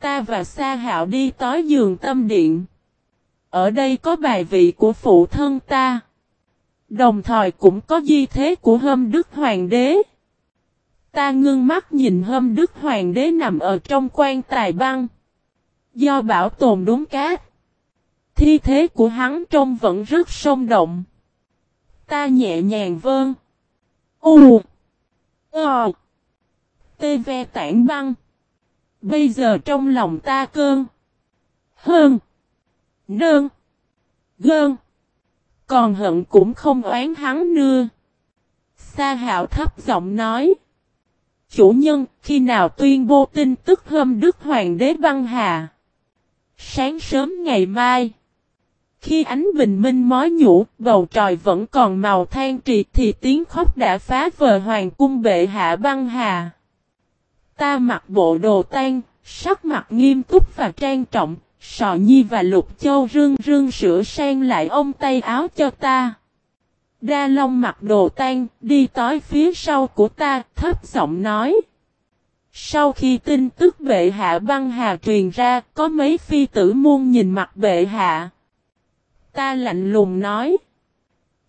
Ta và Sa Hạo đi tới giường tâm điện. Ở đây có bài vị của phụ thân ta. Đồng thời cũng có di thế của hâm đức hoàng đế. Ta ngưng mắt nhìn hâm đức hoàng đế nằm ở trong quan tài băng. Do bảo tồn đúng cát. Thi thế của hắn trông vẫn rất sông động. Ta nhẹ nhàng vơn. U. Ờ. Tê ve tản băng. Bây giờ trong lòng ta cơn. Hơn. Nơn. Gơn. Còn hận cũng không oán hắn nưa. Sa hạo thấp giọng nói. Chủ nhân, khi nào tuyên bố tin tức hôm Đức Hoàng đế băng hà? Sáng sớm ngày mai. Khi ánh bình minh mói nhũ, bầu trời vẫn còn màu than trì thì tiếng khóc đã phá vờ hoàng cung bệ hạ băng hà. Ta mặc bộ đồ tan, sắc mặt nghiêm túc và trang trọng, Sò Nhi và Lục Châu rưng rưng sửa sang lại ông tay áo cho ta. Đa Long mặc đồ tan, đi tới phía sau của ta, thấp giọng nói. Sau khi tin tức bệ hạ băng hà truyền ra, có mấy phi tử muôn nhìn mặt bệ hạ. Ta lạnh lùng nói.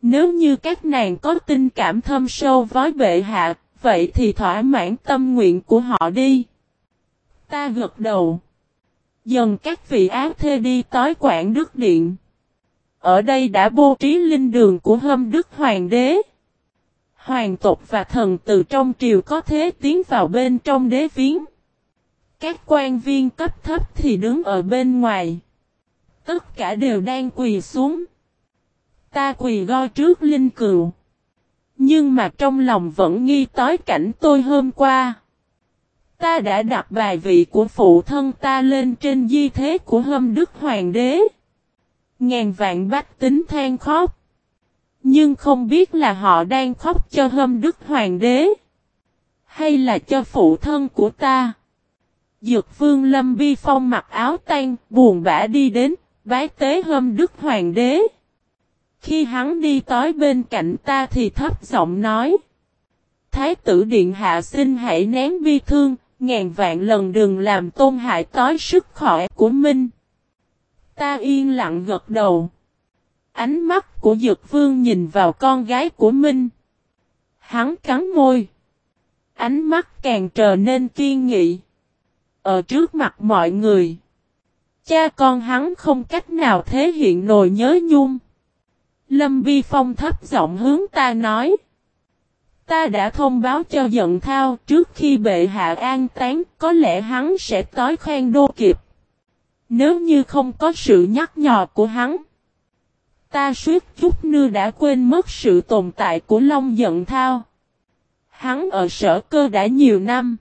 Nếu như các nàng có tình cảm thâm sâu với bệ hạ, vậy thì thỏa mãn tâm nguyện của họ đi. Ta gật đầu. Dần các vị ác thê đi tối quảng đức điện. Ở đây đã bố trí linh đường của hâm đức hoàng đế. Hoàng tộc và thần từ trong triều có thế tiến vào bên trong đế viếng. Các quan viên cấp thấp thì đứng ở bên ngoài. Tất cả đều đang quỳ xuống. Ta quỳ go trước linh cựu. Nhưng mà trong lòng vẫn nghi tối cảnh tôi hôm qua. Ta đã đặt bài vị của phụ thân ta lên trên di thế của hâm đức hoàng đế. Ngàn vạn bách tính than khóc. Nhưng không biết là họ đang khóc cho hâm đức hoàng đế. Hay là cho phụ thân của ta. Dược vương Lâm Bi Phong mặc áo tan, buồn bã đi đến, bái tế hâm đức hoàng đế. Khi hắn đi tới bên cạnh ta thì thấp giọng nói. Thái tử điện hạ xin hãy nén bi thương, ngàn vạn lần đừng làm tôn hại tối sức khỏe của Minh. Ta yên lặng gật đầu. Ánh mắt của Dược Vương nhìn vào con gái của Minh. Hắn cắn môi. Ánh mắt càng trở nên kiên nghị. Ở trước mặt mọi người. Cha con hắn không cách nào thể hiện nồi nhớ nhung. Lâm Vi Phong thấp giọng hướng ta nói. Ta đã thông báo cho giận thao trước khi bệ hạ an tán có lẽ hắn sẽ tối khoan đô kịp. Nếu như không có sự nhắc nhò của hắn. Ta suýt chút nữa đã quên mất sự tồn tại của Long giận thao. Hắn ở sở cơ đã nhiều năm.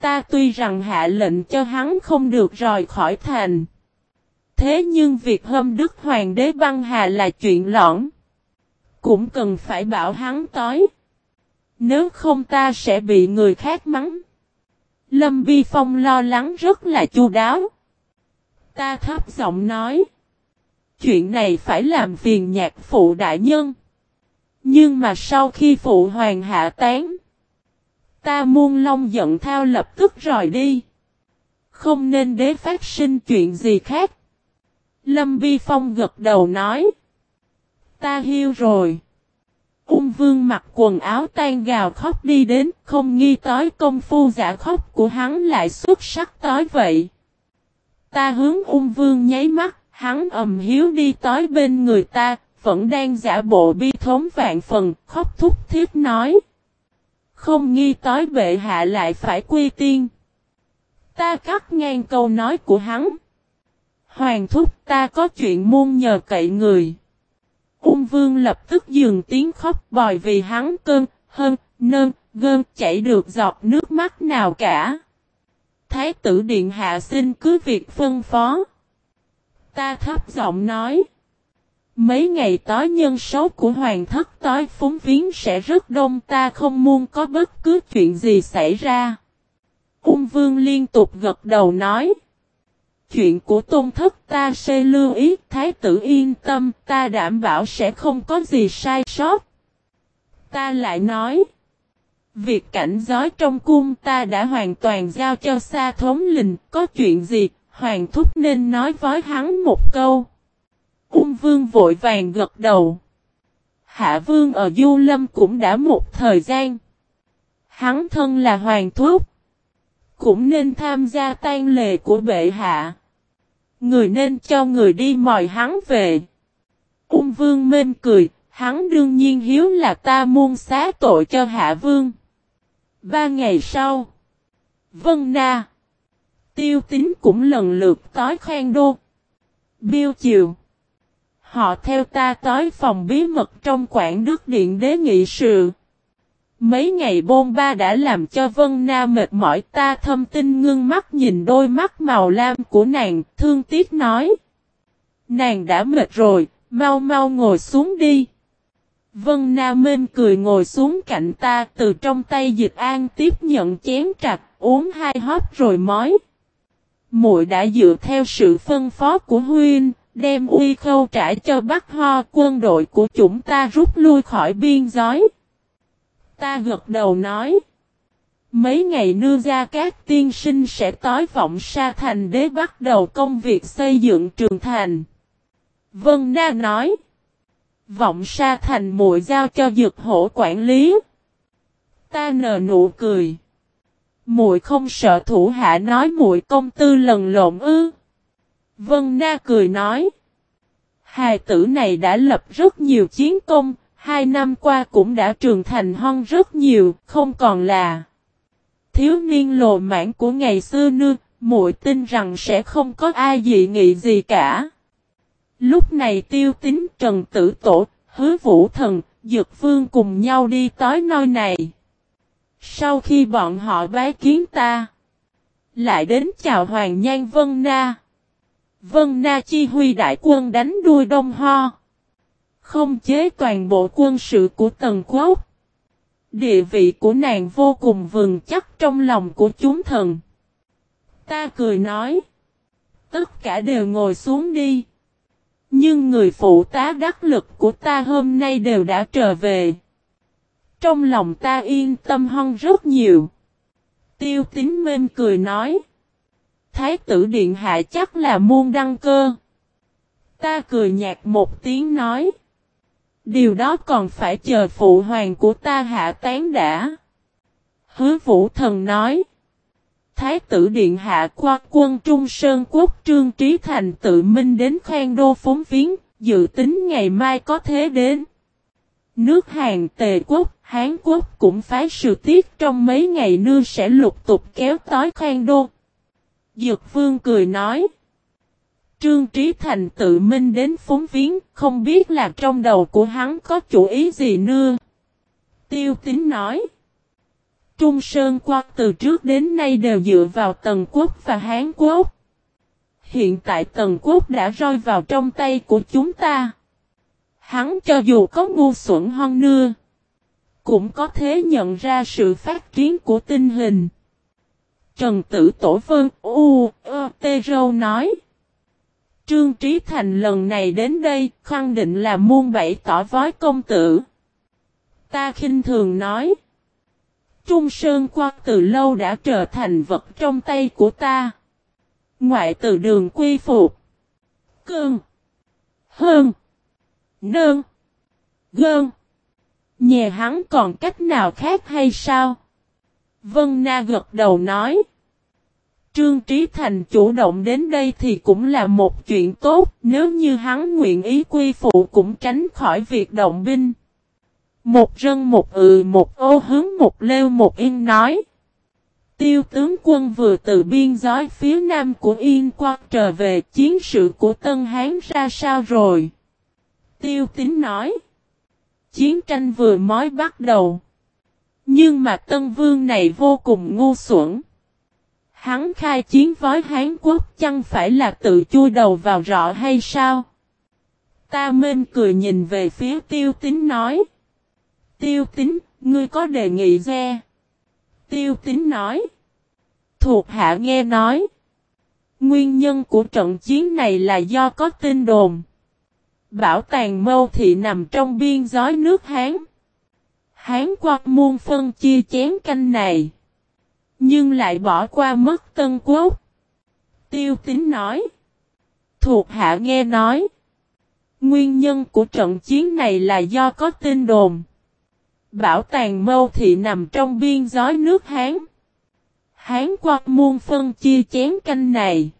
Ta tuy rằng hạ lệnh cho hắn không được rời khỏi thành. Thế nhưng việc hâm đức hoàng đế băng hà là chuyện lõn. Cũng cần phải bảo hắn tối. Nếu không ta sẽ bị người khác mắng. Lâm Vi Phong lo lắng rất là chu đáo. Ta thấp giọng nói. Chuyện này phải làm phiền nhạc phụ đại nhân. Nhưng mà sau khi phụ hoàng hạ tán. Ta muôn long giận thao lập tức rời đi. Không nên đế phát sinh chuyện gì khác. Lâm Vi Phong gật đầu nói. Ta hiu rồi. Ung vương mặc quần áo tan gào khóc đi đến, không nghi tới công phu giả khóc của hắn lại xuất sắc tới vậy. Ta hướng ung vương nháy mắt, hắn ầm hiếu đi tới bên người ta, vẫn đang giả bộ bi thống vạn phần, khóc thúc thiết nói. Không nghi tới bệ hạ lại phải quy tiên. Ta cắt ngang câu nói của hắn. Hoàng thúc ta có chuyện muôn nhờ cậy người. Ung vương lập tức dừng tiếng khóc bòi vì hắn cơn, hơn, nơn, gơn chảy được giọt nước mắt nào cả. Thái tử điện hạ xin cứ việc phân phó. Ta thấp giọng nói. Mấy ngày tối nhân số của hoàng thất tối phúng viếng sẽ rất đông ta không muốn có bất cứ chuyện gì xảy ra. Ung vương liên tục gật đầu nói. Chuyện của tôn thất ta sẽ lưu ý, thái tử yên tâm, ta đảm bảo sẽ không có gì sai sót. Ta lại nói. Việc cảnh giới trong cung ta đã hoàn toàn giao cho xa thống lình, có chuyện gì, hoàng thúc nên nói với hắn một câu. Ung vương vội vàng gật đầu. Hạ vương ở Du Lâm cũng đã một thời gian. Hắn thân là hoàng thúc. Cũng nên tham gia tan lề của bệ hạ. Người nên cho người đi mời hắn về. Ung vương mên cười, hắn đương nhiên hiếu là ta muôn xá tội cho hạ vương. Ba ngày sau, Vân Na, Tiêu Tính cũng lần lượt tối khoan đô. Biêu chiều. Họ theo ta tới phòng bí mật trong quảng đức điện đế nghị sự. Mấy ngày bôn ba đã làm cho Vân Na mệt mỏi ta thâm tinh ngưng mắt nhìn đôi mắt màu lam của nàng, thương tiếc nói. Nàng đã mệt rồi, mau mau ngồi xuống đi. Vân Na Minh cười ngồi xuống cạnh ta từ trong tay dịch an tiếp nhận chén trặc, uống hai hóp rồi mói. Muội đã dựa theo sự phân phó của Huyên đem uy khâu trả cho Bắc Ho quân đội của chúng ta rút lui khỏi biên giới. Ta gật đầu nói. Mấy ngày nưa ra các tiên sinh sẽ tối vọng sa thành đế bắt đầu công việc xây dựng trường thành. Vân Na nói. Vọng sa thành muội giao cho dược hổ quản lý. Ta nở nụ cười. Muội không sợ thủ hạ nói muội công tư lần lộn ư. Vân Na cười nói. Hài tử này đã lập rất nhiều chiến công, hai năm qua cũng đã trưởng thành hơn rất nhiều, không còn là thiếu niên lồ mãn của ngày xưa nữa, muội tin rằng sẽ không có ai dị nghị gì cả. Lúc này tiêu tính trần tử tổ, hứa vũ thần, dược vương cùng nhau đi tới nơi này. Sau khi bọn họ bái kiến ta, lại đến chào Hoàng Nhan Vân Na. Vân Na chi huy đại quân đánh đuôi Đông Ho. Không chế toàn bộ quân sự của Tần Quốc. Địa vị của nàng vô cùng vừng chắc trong lòng của chúng thần. Ta cười nói. Tất cả đều ngồi xuống đi. Nhưng người phụ tá đắc lực của ta hôm nay đều đã trở về. Trong lòng ta yên tâm hơn rất nhiều. Tiêu tín mêm cười nói. Thái tử điện hạ chắc là muôn đăng cơ. Ta cười nhạt một tiếng nói. Điều đó còn phải chờ phụ hoàng của ta hạ tán đã. Hứa vũ thần nói. Thái tử điện hạ qua quân Trung Sơn Quốc Trương Trí Thành tự minh đến khoan đô phúng viếng, dự tính ngày mai có thế đến. Nước Hàn Tề Quốc, Hán Quốc cũng phái sự tiết trong mấy ngày nưa sẽ lục tục kéo tối khoan đô. Dược Vương cười nói. Trương Trí Thành tự minh đến phúng viếng, không biết là trong đầu của hắn có chủ ý gì nữa. Tiêu Tính nói. Trung Sơn qua từ trước đến nay đều dựa vào Tần Quốc và Hán Quốc. Hiện tại Tần Quốc đã rơi vào trong tay của chúng ta. Hắn cho dù có ngu xuẩn hơn nữa, cũng có thể nhận ra sự phát triển của tinh hình. Trần Tử Tổ Vân U, Ơ, Tê Râu nói. Trương Trí Thành lần này đến đây, khẳng định là muôn bảy tỏ vói công tử. Ta khinh thường nói. Trung Sơn Quan từ lâu đã trở thành vật trong tay của ta. Ngoại từ đường quy phục. Cương. Hơn. Nơn. Gơn. Nhà hắn còn cách nào khác hay sao? Vân Na gật đầu nói. Trương Trí Thành chủ động đến đây thì cũng là một chuyện tốt, nếu như hắn nguyện ý quy phụ cũng tránh khỏi việc động binh. Một rân một ừ một ô hướng một lêu một yên nói. Tiêu tướng quân vừa từ biên giới phía nam của Yên Quang trở về chiến sự của Tân Hán ra sao rồi? Tiêu tín nói. Chiến tranh vừa mới bắt đầu. Nhưng mà Tân Vương này vô cùng ngu xuẩn. Hắn khai chiến với Hán Quốc chẳng phải là tự chui đầu vào rõ hay sao? Ta mên cười nhìn về phía tiêu tính nói. Tiêu tính, ngươi có đề nghị ra? Tiêu tính nói. Thuộc hạ nghe nói. Nguyên nhân của trận chiến này là do có tin đồn. Bảo tàng mâu thị nằm trong biên giới nước Hán. Hán quan muôn phân chia chén canh này. Nhưng lại bỏ qua mất Tân Quốc. Tiêu tính nói. Thuộc hạ nghe nói. Nguyên nhân của trận chiến này là do có tin đồn. Bảo tàng mâu thị nằm trong biên giới nước Hán. Hán quan muôn phân chia chén canh này.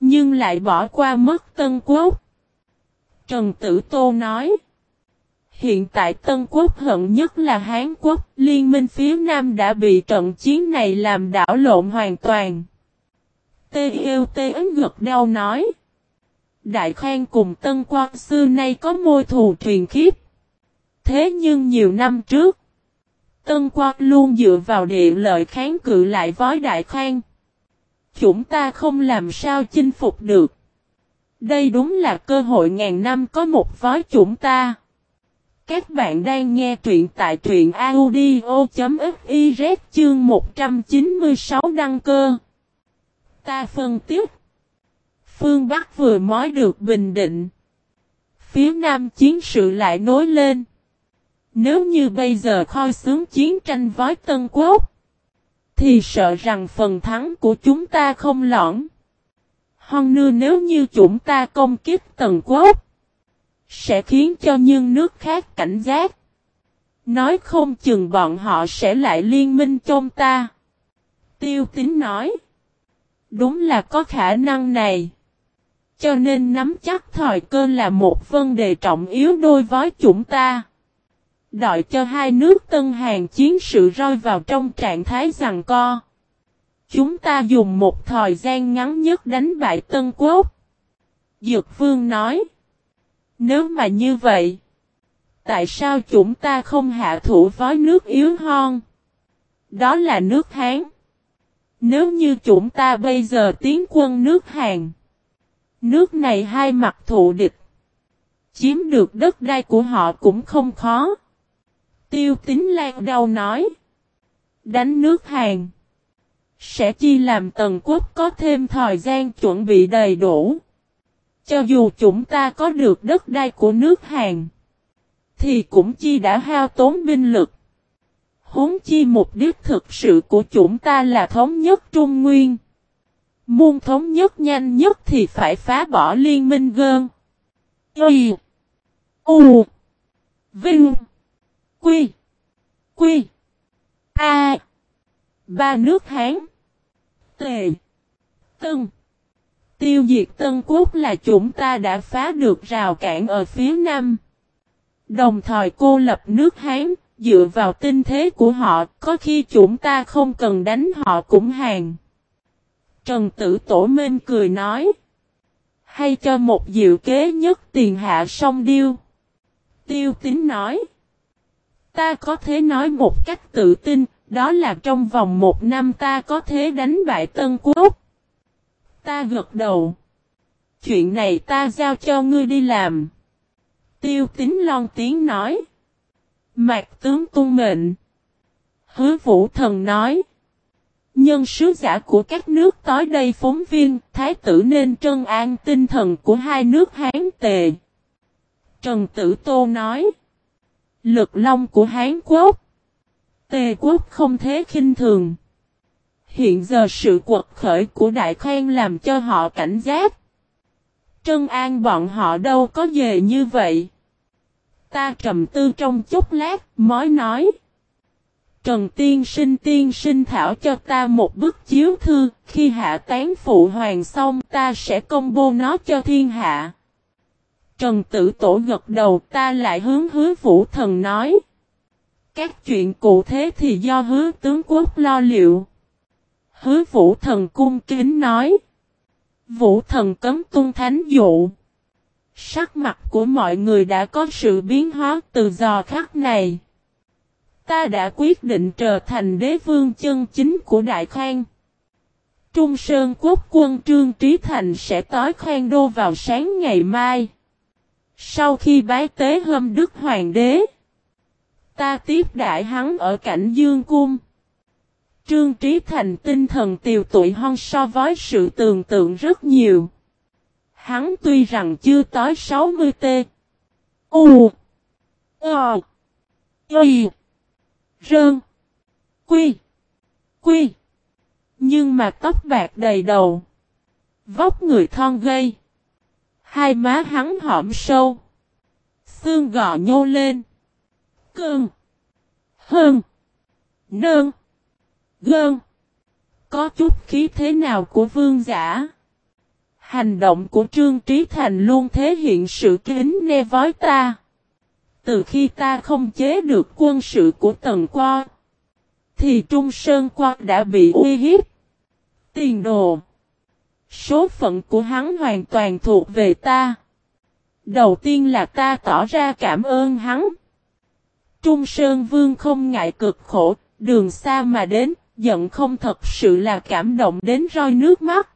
Nhưng lại bỏ qua mất Tân Quốc. Trần Tử Tô nói. Hiện tại Tân Quốc hận nhất là Hán Quốc, liên minh phía Nam đã bị trận chiến này làm đảo lộn hoàn toàn. Tê yêu tê ấn gật đau nói. Đại Khang cùng Tân quang xưa nay có môi thù truyền khiếp. Thế nhưng nhiều năm trước, Tân quang luôn dựa vào địa lợi kháng cự lại với Đại Khang. Chúng ta không làm sao chinh phục được. Đây đúng là cơ hội ngàn năm có một vói chúng ta. Các bạn đang nghe truyện tại truyện audio.fiz chương 196 đăng cơ. Ta phân tiếp. Phương Bắc vừa mới được bình định. Phía Nam chiến sự lại nối lên. Nếu như bây giờ khoi sướng chiến tranh với Tân Quốc. Thì sợ rằng phần thắng của chúng ta không lõn. Hơn nữa nếu như chúng ta công kích Tần Quốc. Sẽ khiến cho những nước khác cảnh giác. Nói không chừng bọn họ sẽ lại liên minh trong ta. Tiêu tính nói. Đúng là có khả năng này. Cho nên nắm chắc thời cơ là một vấn đề trọng yếu đôi với chúng ta. Đợi cho hai nước Tân Hàn chiến sự rơi vào trong trạng thái rằng co. Chúng ta dùng một thời gian ngắn nhất đánh bại Tân Quốc. Dược Vương nói. Nếu mà như vậy, tại sao chúng ta không hạ thủ với nước yếu hơn? Đó là nước Hán. Nếu như chúng ta bây giờ tiến quân nước Hàn, nước này hai mặt thụ địch, chiếm được đất đai của họ cũng không khó. Tiêu tính lan đầu nói, đánh nước Hàn, sẽ chi làm tần quốc có thêm thời gian chuẩn bị đầy đủ. Cho dù chúng ta có được đất đai của nước Hàn, thì cũng chi đã hao tốn binh lực. Huống chi mục đích thực sự của chúng ta là thống nhất Trung Nguyên. Muôn thống nhất nhanh nhất thì phải phá bỏ liên minh gơn. Y. U. Vinh. Quy. Quy. A. Ba nước Hán. Tề. Tân. Tiêu diệt Tân Quốc là chúng ta đã phá được rào cản ở phía Nam. Đồng thời cô lập nước Hán, dựa vào tinh thế của họ, có khi chúng ta không cần đánh họ cũng hàng. Trần Tử Tổ Minh cười nói. Hay cho một diệu kế nhất tiền hạ song điêu. Tiêu tính nói. Ta có thể nói một cách tự tin, đó là trong vòng một năm ta có thể đánh bại Tân Quốc. Ta gật đầu. Chuyện này ta giao cho ngươi đi làm. Tiêu tính lon tiếng nói. Mạc tướng tung mệnh. Hứa vũ thần nói. Nhân sứ giả của các nước tới đây phóng viên, thái tử nên trân an tinh thần của hai nước Hán tề. Trần Tử Tô nói. Lực long của Hán Quốc. Tề quốc không thế khinh thường. Hiện giờ sự quật khởi của Đại Khang làm cho họ cảnh giác. Trân an bọn họ đâu có về như vậy. Ta trầm tư trong chốc lát, mới nói. Trần tiên sinh tiên sinh thảo cho ta một bức chiếu thư, khi hạ tán phụ hoàng xong ta sẽ công bố nó cho thiên hạ. Trần tử tổ gật đầu ta lại hướng hứa vũ thần nói. Các chuyện cụ thế thì do hứa tướng quốc lo liệu. Hứa vũ thần cung kính nói. Vũ thần cấm tung thánh dụ. Sắc mặt của mọi người đã có sự biến hóa từ giò khắc này. Ta đã quyết định trở thành đế vương chân chính của Đại Khang. Trung Sơn Quốc quân Trương Trí Thành sẽ tối khoan đô vào sáng ngày mai. Sau khi bái tế hâm Đức Hoàng đế, ta tiếp đại hắn ở cảnh Dương Cung. Trương Trí Thành tinh thần tiều tụi hơn so với sự tưởng tượng rất nhiều. Hắn tuy rằng chưa tới 60 t U. Ờ. Y. Rơn. Quy. Quy. Nhưng mà tóc bạc đầy đầu. Vóc người thon gây. Hai má hắn hõm sâu. Xương gò nhô lên. Cơn. Hơn. Nơn. Gơn. Có chút khí thế nào của vương giả. Hành động của Trương Trí Thành luôn thể hiện sự kính nghe vói ta. Từ khi ta không chế được quân sự của Tần Qua, thì Trung Sơn Qua đã bị uy hiếp. Tiền đồ. Số phận của hắn hoàn toàn thuộc về ta. Đầu tiên là ta tỏ ra cảm ơn hắn. Trung Sơn Vương không ngại cực khổ, đường xa mà đến, giận không thật sự là cảm động đến roi nước mắt.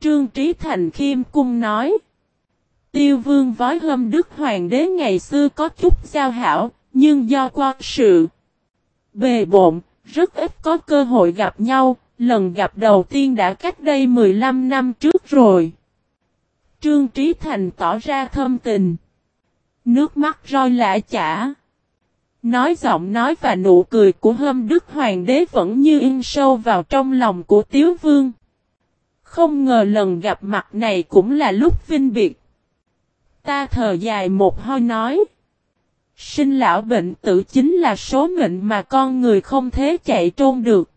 Trương Trí Thành khiêm cung nói. Tiêu vương vói hâm đức hoàng đế ngày xưa có chút giao hảo, nhưng do quan sự bề bộn, rất ít có cơ hội gặp nhau, lần gặp đầu tiên đã cách đây 15 năm trước rồi. Trương Trí Thành tỏ ra thâm tình. Nước mắt roi lã chả. Nói giọng nói và nụ cười của hâm đức hoàng đế vẫn như in sâu vào trong lòng của Tiếu Vương. Không ngờ lần gặp mặt này cũng là lúc vinh biệt. Ta thờ dài một hơi nói. Sinh lão bệnh tử chính là số mệnh mà con người không thể chạy trôn được.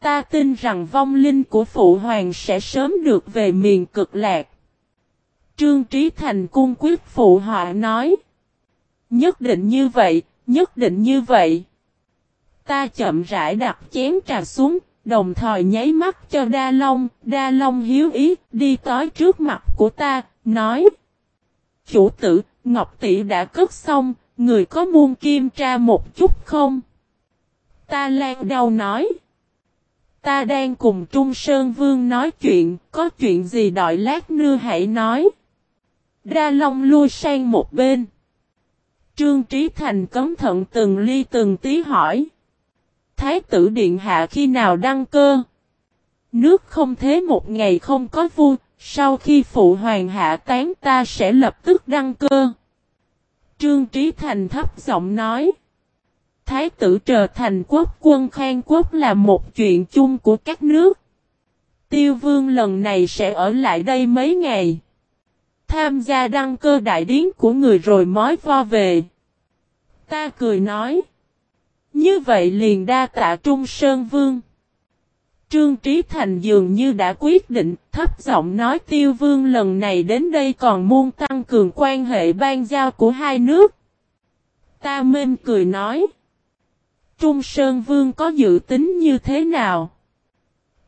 Ta tin rằng vong linh của Phụ Hoàng sẽ sớm được về miền cực lạc. Trương Trí Thành cung quyết phụ họa nói. Nhất định như vậy, nhất định như vậy. Ta chậm rãi đặt chén trà xuống, đồng thời nháy mắt cho Đa Long, Đa Long hiếu ý, đi tới trước mặt của ta, nói. Chủ tử, Ngọc Tỷ đã cất xong, người có muôn kim tra một chút không? Ta lan đau nói. Ta đang cùng Trung Sơn Vương nói chuyện, có chuyện gì đợi lát nữa hãy nói. Đa Long lui sang một bên. Trương Trí Thành cấm thận từng ly từng tí hỏi. Thái tử Điện Hạ khi nào đăng cơ? Nước không thế một ngày không có vua, sau khi phụ hoàng hạ tán ta sẽ lập tức đăng cơ. Trương Trí Thành thấp giọng nói. Thái tử trở thành quốc quân khang quốc là một chuyện chung của các nước. Tiêu vương lần này sẽ ở lại đây mấy ngày. Tham gia đăng cơ đại điến của người rồi mói vo về. Ta cười nói. Như vậy liền đa tạ Trung Sơn Vương. Trương Trí Thành dường như đã quyết định, thấp giọng nói tiêu vương lần này đến đây còn muốn tăng cường quan hệ ban giao của hai nước. Ta mên cười nói. Trung Sơn Vương có dự tính như thế nào?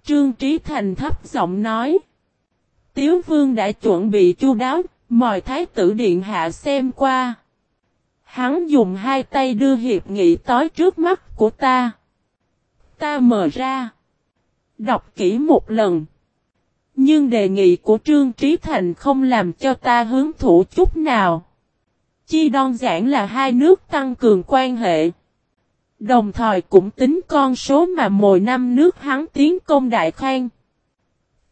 Trương Trí Thành thấp giọng nói. Tiếu Vương đã chuẩn bị chu đáo, mời Thái tử Điện Hạ xem qua. Hắn dùng hai tay đưa hiệp nghị tối trước mắt của ta. Ta mở ra. Đọc kỹ một lần. Nhưng đề nghị của Trương Trí Thành không làm cho ta hứng thủ chút nào. Chi đơn giản là hai nước tăng cường quan hệ. Đồng thời cũng tính con số mà mỗi năm nước hắn tiến công Đại Khang.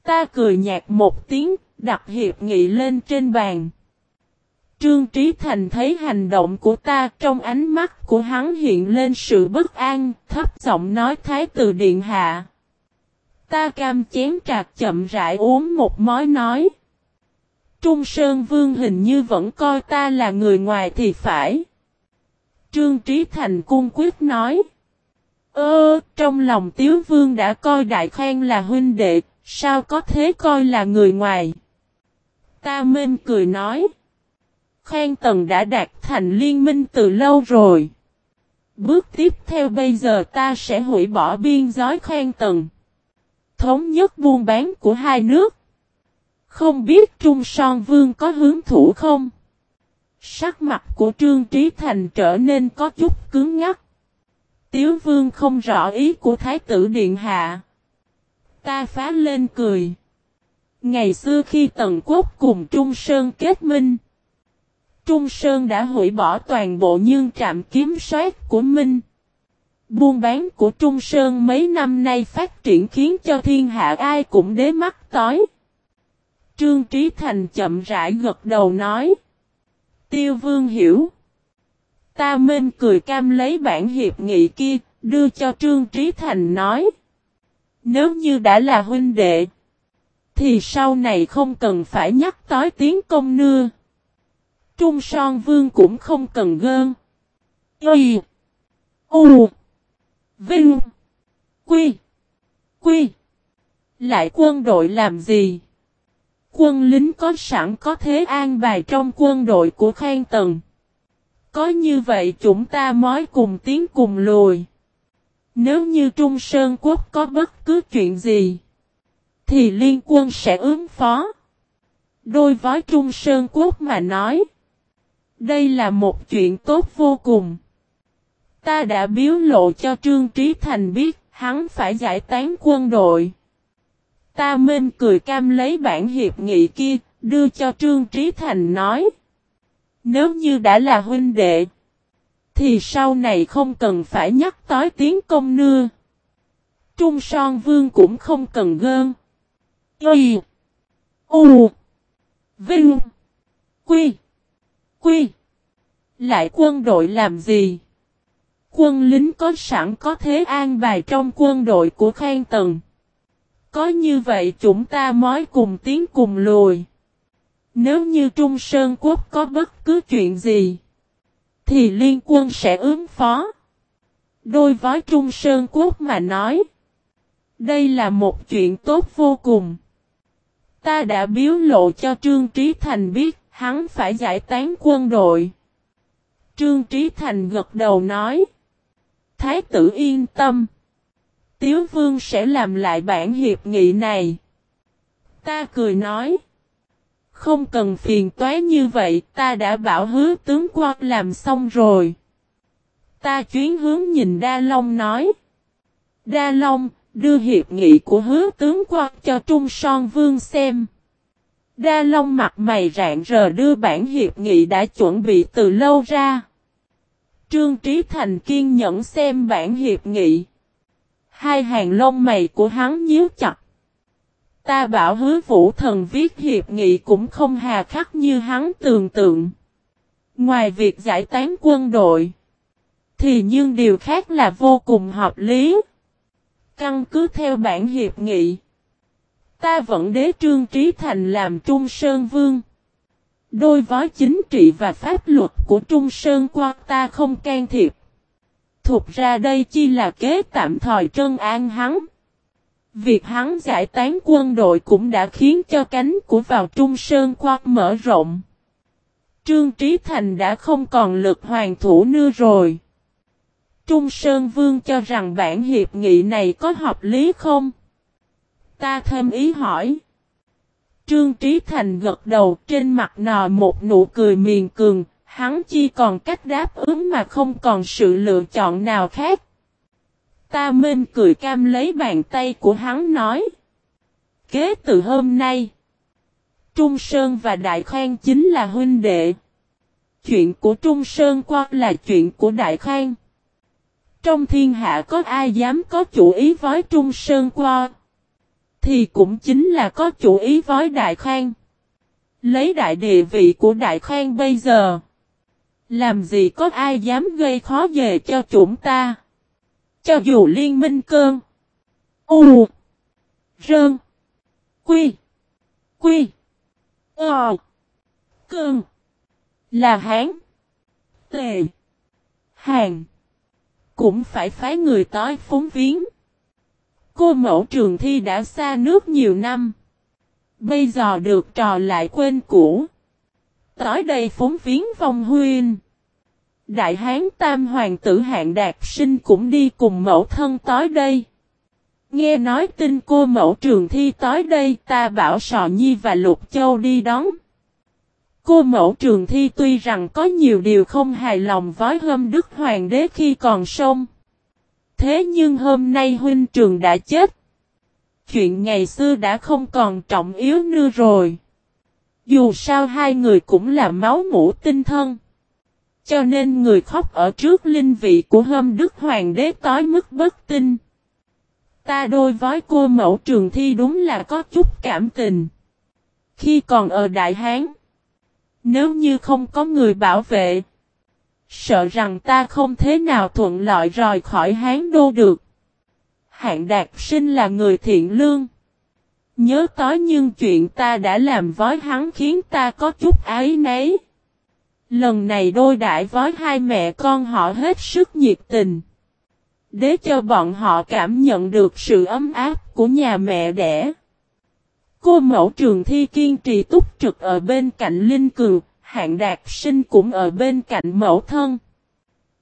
Ta cười nhạt một tiếng, đặt hiệp nghị lên trên bàn. Trương Trí Thành thấy hành động của ta trong ánh mắt của hắn hiện lên sự bất an, thấp giọng nói Thái từ Điện Hạ. Ta cam chén trạc chậm rãi uống một mói nói. Trung Sơn Vương hình như vẫn coi ta là người ngoài thì phải. Trương Trí Thành cung quyết nói. Ơ, trong lòng Tiếu Vương đã coi Đại Khang là huynh đệ, sao có thế coi là người ngoài? Ta mên cười nói. Khang Tần đã đạt thành liên minh từ lâu rồi. Bước tiếp theo bây giờ ta sẽ hủy bỏ biên giới Khang Tần. Thống nhất buôn bán của hai nước. Không biết Trung Son Vương có hướng thủ không? Sắc mặt của Trương Trí Thành trở nên có chút cứng ngắc. Tiếu Vương không rõ ý của Thái tử Điện Hạ. Ta phá lên cười. Ngày xưa khi Tần Quốc cùng Trung Sơn kết minh. Trung Sơn đã hủy bỏ toàn bộ nhưng trạm kiếm soát của Minh. Buôn bán của Trung Sơn mấy năm nay phát triển khiến cho thiên hạ ai cũng đế mắt tối. Trương Trí Thành chậm rãi gật đầu nói. Tiêu Vương hiểu. Ta minh cười cam lấy bản hiệp nghị kia, đưa cho Trương Trí Thành nói. Nếu như đã là huynh đệ, thì sau này không cần phải nhắc tới tiếng công nưa. Trung son vương cũng không cần gơn. Y. U. Vinh. Quy. Quy. Lại quân đội làm gì? Quân lính có sẵn có thế an bài trong quân đội của Khang Tần. Có như vậy chúng ta mới cùng tiến cùng lùi. Nếu như Trung Sơn Quốc có bất cứ chuyện gì, thì liên quân sẽ ứng phó. Đôi với Trung Sơn Quốc mà nói, đây là một chuyện tốt vô cùng. Ta đã biếu lộ cho Trương Trí Thành biết hắn phải giải tán quân đội. Ta minh cười cam lấy bản hiệp nghị kia, đưa cho Trương Trí Thành nói. Nếu như đã là huynh đệ, thì sau này không cần phải nhắc tới tiếng công nưa. Trung son vương cũng không cần gơn. Y. U. Vinh. Quy. Quy. Lại quân đội làm gì? Quân lính có sẵn có thế an bài trong quân đội của Khang Tần. Có như vậy chúng ta mới cùng tiến cùng lùi. Nếu như Trung Sơn Quốc có bất cứ chuyện gì, thì liên quân sẽ ứng phó. Đôi với Trung Sơn Quốc mà nói, đây là một chuyện tốt vô cùng. Ta đã biếu lộ cho Trương Trí Thành biết hắn phải giải tán quân đội. Trương Trí Thành gật đầu nói. Thái tử yên tâm. Tiếu Vương sẽ làm lại bản hiệp nghị này. Ta cười nói. Không cần phiền toái như vậy, ta đã bảo hứa tướng quan làm xong rồi. Ta chuyến hướng nhìn Đa Long nói. Đa Long, đưa hiệp nghị của hứa tướng quan cho Trung Son Vương xem. Đa Long mặt mày rạng rờ đưa bản hiệp nghị đã chuẩn bị từ lâu ra. Trương Trí Thành kiên nhẫn xem bản hiệp nghị. Hai hàng lông mày của hắn nhíu chặt. Ta bảo hứa vũ thần viết hiệp nghị cũng không hà khắc như hắn tưởng tượng. Ngoài việc giải tán quân đội, thì nhưng điều khác là vô cùng hợp lý. Căn cứ theo bản hiệp nghị, ta vẫn đế trương trí thành làm Trung Sơn Vương. Đôi với chính trị và pháp luật của Trung Sơn qua ta không can thiệp. Thuộc ra đây chi là kế tạm thời trân an hắn. Việc hắn giải tán quân đội cũng đã khiến cho cánh của vào Trung Sơn quát mở rộng. Trương Trí Thành đã không còn lực hoàng thủ nữa rồi. Trung Sơn Vương cho rằng bản hiệp nghị này có hợp lý không? Ta thêm ý hỏi. Trương Trí Thành gật đầu trên mặt nò một nụ cười miền cường, hắn chỉ còn cách đáp ứng mà không còn sự lựa chọn nào khác. Ta minh cười cam lấy bàn tay của hắn nói. Kế từ hôm nay, Trung Sơn và Đại Khang chính là huynh đệ. Chuyện của Trung Sơn qua là chuyện của Đại Khang. Trong thiên hạ có ai dám có chủ ý với Trung Sơn qua? Thì cũng chính là có chủ ý với Đại Khang. Lấy đại địa vị của Đại Khang bây giờ. Làm gì có ai dám gây khó về cho chúng ta. Cho dù liên minh cơn. U. Rơn. Quy. Quy. Ờ. Cơn. Là Hán. Tề. Hàng. Cũng phải phái người tới phóng viếng. Cô mẫu trường thi đã xa nước nhiều năm. Bây giờ được trò lại quên cũ. Tới đây phóng viếng vong huyên. Đại hán tam hoàng tử hạng đạt sinh cũng đi cùng mẫu thân tới đây. Nghe nói tin cô mẫu trường thi tới đây, ta bảo sò nhi và lục châu đi đón. Cô mẫu trường thi tuy rằng có nhiều điều không hài lòng với hâm đức hoàng đế khi còn sông. Thế nhưng hôm nay huynh trường đã chết. Chuyện ngày xưa đã không còn trọng yếu nữa rồi. Dù sao hai người cũng là máu mũ tinh thân. Cho nên người khóc ở trước linh vị của hâm đức hoàng đế tối mức bất tin. Ta đôi với cô mẫu trường thi đúng là có chút cảm tình. Khi còn ở Đại Hán, nếu như không có người bảo vệ, Sợ rằng ta không thế nào thuận lợi rời khỏi Hán Đô được. Hạng đạt sinh là người thiện lương. Nhớ tối nhưng chuyện ta đã làm với hắn khiến ta có chút ái nấy. Lần này đôi đại với hai mẹ con họ hết sức nhiệt tình. Để cho bọn họ cảm nhận được sự ấm áp của nhà mẹ đẻ. Cô mẫu trường thi kiên trì túc trực ở bên cạnh Linh Cường, hạng đạt sinh cũng ở bên cạnh mẫu thân.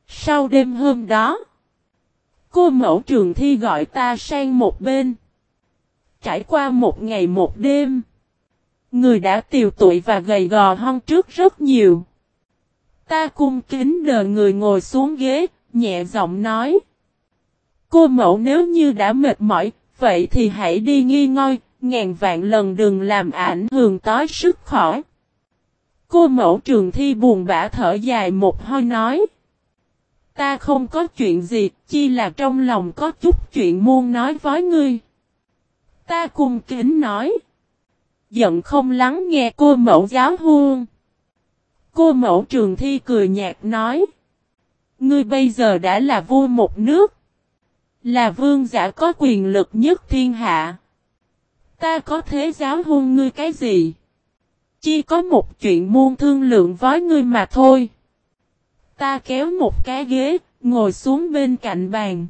Sau đêm hôm đó, cô mẫu trường thi gọi ta sang một bên. Trải qua một ngày một đêm, người đã tiều tụi và gầy gò hơn trước rất nhiều. Ta cung kính đờ người ngồi xuống ghế, nhẹ giọng nói. Cô mẫu nếu như đã mệt mỏi, vậy thì hãy đi nghi ngơi, ngàn vạn lần đừng làm ảnh hưởng tới sức khỏe. Cô mẫu trường thi buồn bã thở dài một hơi nói. Ta không có chuyện gì, chi là trong lòng có chút chuyện muôn nói với ngươi. Ta cung kính nói. Giận không lắng nghe cô mẫu giáo huông. Cô mẫu trường thi cười nhạt nói. Ngươi bây giờ đã là vua một nước. Là vương giả có quyền lực nhất thiên hạ. Ta có thế giáo hôn ngươi cái gì? Chỉ có một chuyện muôn thương lượng với ngươi mà thôi. Ta kéo một cái ghế, ngồi xuống bên cạnh bàn.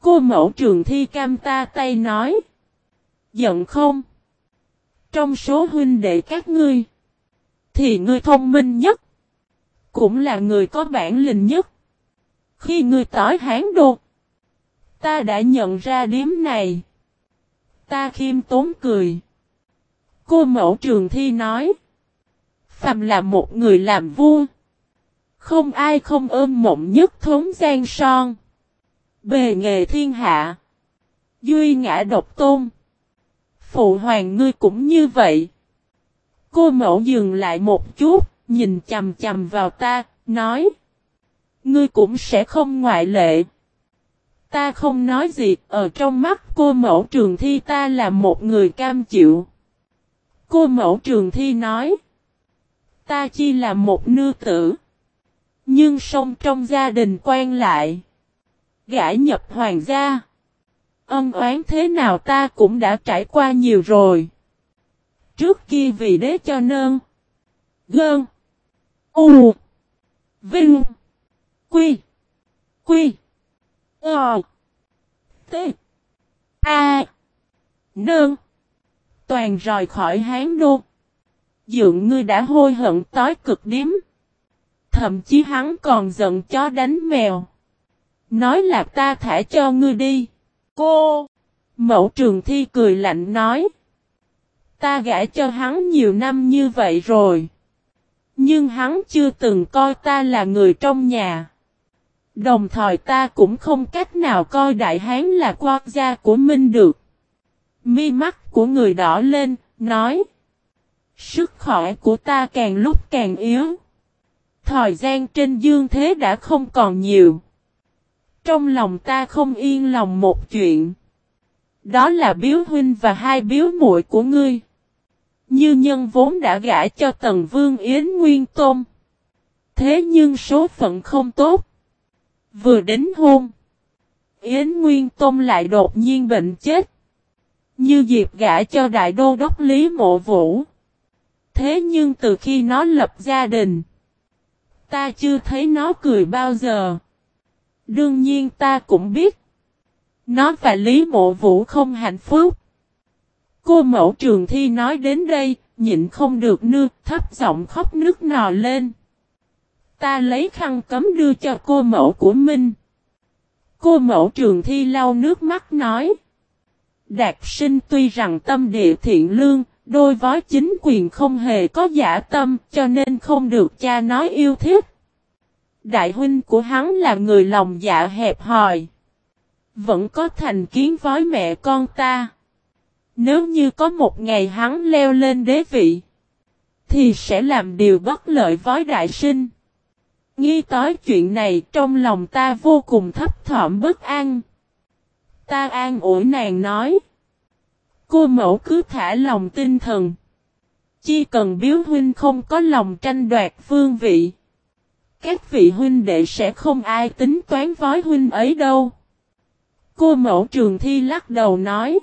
Cô mẫu trường thi cam ta tay nói. Giận không? Trong số huynh đệ các ngươi, thì ngươi thông minh nhất, cũng là người có bản lĩnh nhất. Khi ngươi tỏi hán đột, ta đã nhận ra điếm này. Ta khiêm tốn cười. Cô mẫu trường thi nói. phạm là một người làm vua. Không ai không ôm mộng nhất thống gian son. Bề nghề thiên hạ. Duy ngã độc tôn. Phụ hoàng ngươi cũng như vậy. Cô mẫu dừng lại một chút, nhìn chầm chầm vào ta, nói. Ngươi cũng sẽ không ngoại lệ. Ta không nói gì, ở trong mắt cô mẫu trường thi ta là một người cam chịu. Cô mẫu trường thi nói. Ta chỉ là một nư tử. Nhưng song trong gia đình quen lại. Gã nhập hoàng gia. Ân oán thế nào ta cũng đã trải qua nhiều rồi. Trước kia vì đế cho nơn. Gơn. U. Vinh. Quy. Quy. Ờ. T. A. Nương. Toàn rời khỏi hán đô. Dượng ngươi đã hôi hận tối cực điếm. Thậm chí hắn còn giận chó đánh mèo. Nói là ta thả cho ngươi đi. Cô. Mẫu trường thi cười lạnh nói. Ta gã cho hắn nhiều năm như vậy rồi. Nhưng hắn chưa từng coi ta là người trong nhà. Đồng thời ta cũng không cách nào coi đại hán là quốc gia của Minh được. Mi mắt của người đỏ lên, nói. Sức khỏe của ta càng lúc càng yếu. Thời gian trên dương thế đã không còn nhiều. Trong lòng ta không yên lòng một chuyện. Đó là biếu huynh và hai biếu muội của ngươi. Như nhân vốn đã gả cho tần vương Yến Nguyên Tôn. Thế nhưng số phận không tốt. Vừa đến hôn. Yến Nguyên Tôn lại đột nhiên bệnh chết. Như dịp gả cho đại đô đốc Lý Mộ Vũ. Thế nhưng từ khi nó lập gia đình. Ta chưa thấy nó cười bao giờ. Đương nhiên ta cũng biết. Nó và Lý Mộ Vũ không hạnh phúc. Cô mẫu trường thi nói đến đây, nhịn không được nư, thấp giọng khóc nước nò lên. Ta lấy khăn cấm đưa cho cô mẫu của Minh. Cô mẫu trường thi lau nước mắt nói. Đạt sinh tuy rằng tâm địa thiện lương, đôi với chính quyền không hề có giả tâm cho nên không được cha nói yêu thích. Đại huynh của hắn là người lòng dạ hẹp hòi. Vẫn có thành kiến với mẹ con ta. Nếu như có một ngày hắn leo lên đế vị, thì sẽ làm điều bất lợi với đại sinh. Nghi tới chuyện này trong lòng ta vô cùng thấp thỏm bất an. Ta an ủi nàng nói. Cô mẫu cứ thả lòng tinh thần. Chỉ cần biếu huynh không có lòng tranh đoạt phương vị. Các vị huynh đệ sẽ không ai tính toán với huynh ấy đâu. Cô mẫu trường thi lắc đầu nói.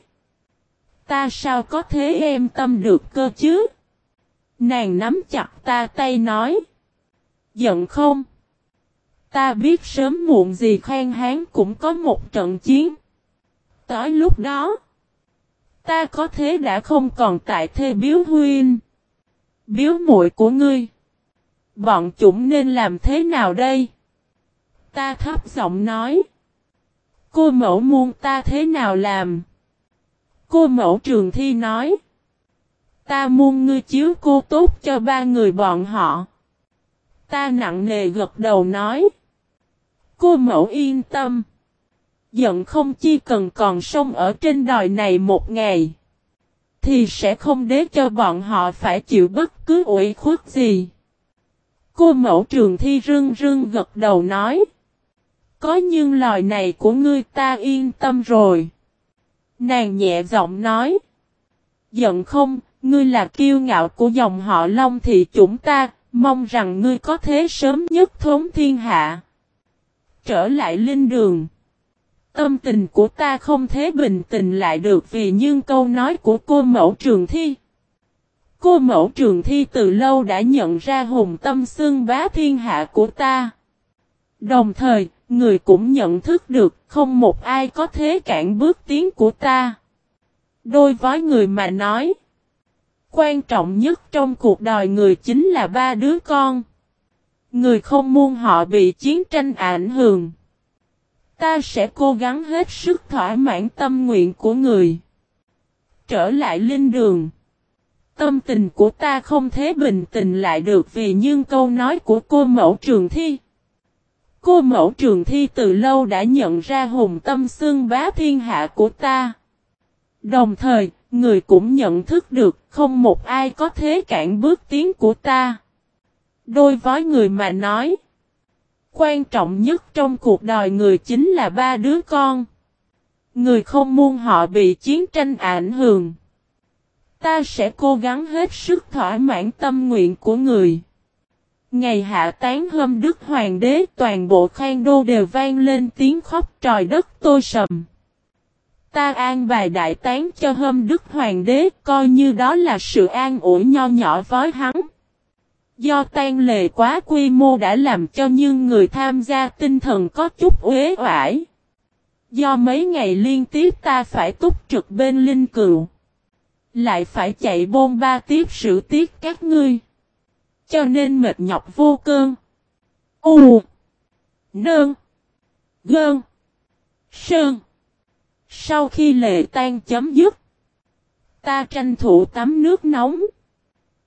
Ta sao có thế em tâm được cơ chứ? Nàng nắm chặt ta tay nói. Giận không? Ta biết sớm muộn gì khoan hán cũng có một trận chiến. Tới lúc đó. Ta có thế đã không còn tại thê biếu huyên, Biếu muội của ngươi. Bọn chúng nên làm thế nào đây? Ta thấp giọng nói. Cô mẫu muôn ta thế nào làm? Cô mẫu trường thi nói. Ta muôn ngươi chiếu cô tốt cho ba người bọn họ. Ta nặng nề gật đầu nói. Cô mẫu yên tâm. Giận không chi cần còn sông ở trên đòi này một ngày. Thì sẽ không để cho bọn họ phải chịu bất cứ ủy khuất gì. Cô mẫu trường thi rưng rưng gật đầu nói. Có nhưng lời này của ngươi ta yên tâm rồi. Nàng nhẹ giọng nói. Giận không, ngươi là kiêu ngạo của dòng họ Long thì chúng ta, mong rằng ngươi có thế sớm nhất thống thiên hạ. Trở lại linh đường. Tâm tình của ta không thế bình tĩnh lại được vì nhưng câu nói của cô mẫu trường thi. Cô mẫu trường thi từ lâu đã nhận ra hùng tâm xương bá thiên hạ của ta. Đồng thời, người cũng nhận thức được, không một ai có thế cản bước tiến của ta. Đôi với người mà nói. Quan trọng nhất trong cuộc đời người chính là ba đứa con. Người không muốn họ bị chiến tranh ảnh hưởng. Ta sẽ cố gắng hết sức thỏa mãn tâm nguyện của người. Trở lại linh đường. Tâm tình của ta không thể bình tĩnh lại được vì nhưng câu nói của cô mẫu trường thi. Cô mẫu trường thi từ lâu đã nhận ra hùng tâm xương bá thiên hạ của ta. Đồng thời, người cũng nhận thức được không một ai có thế cản bước tiến của ta. Đôi với người mà nói. Quan trọng nhất trong cuộc đời người chính là ba đứa con. Người không muốn họ bị chiến tranh ảnh hưởng. Ta sẽ cố gắng hết sức thỏa mãn tâm nguyện của người. Ngày hạ tán hôm Đức Hoàng đế, toàn bộ khang đô đều vang lên tiếng khóc trời đất tô sầm. Ta an bài đại tán cho hôm Đức Hoàng đế, coi như đó là sự an ủi nho nhỏ với hắn. Do tan lề quá quy mô đã làm cho những người tham gia tinh thần có chút uế oải. Do mấy ngày liên tiếp ta phải túc trực bên linh cựu. Lại phải chạy bôn ba tiếp sự tiết các ngươi. Cho nên mệt nhọc vô cơn. U. Nơn. Gơn. Sơn. Sau khi lệ tan chấm dứt. Ta tranh thủ tắm nước nóng.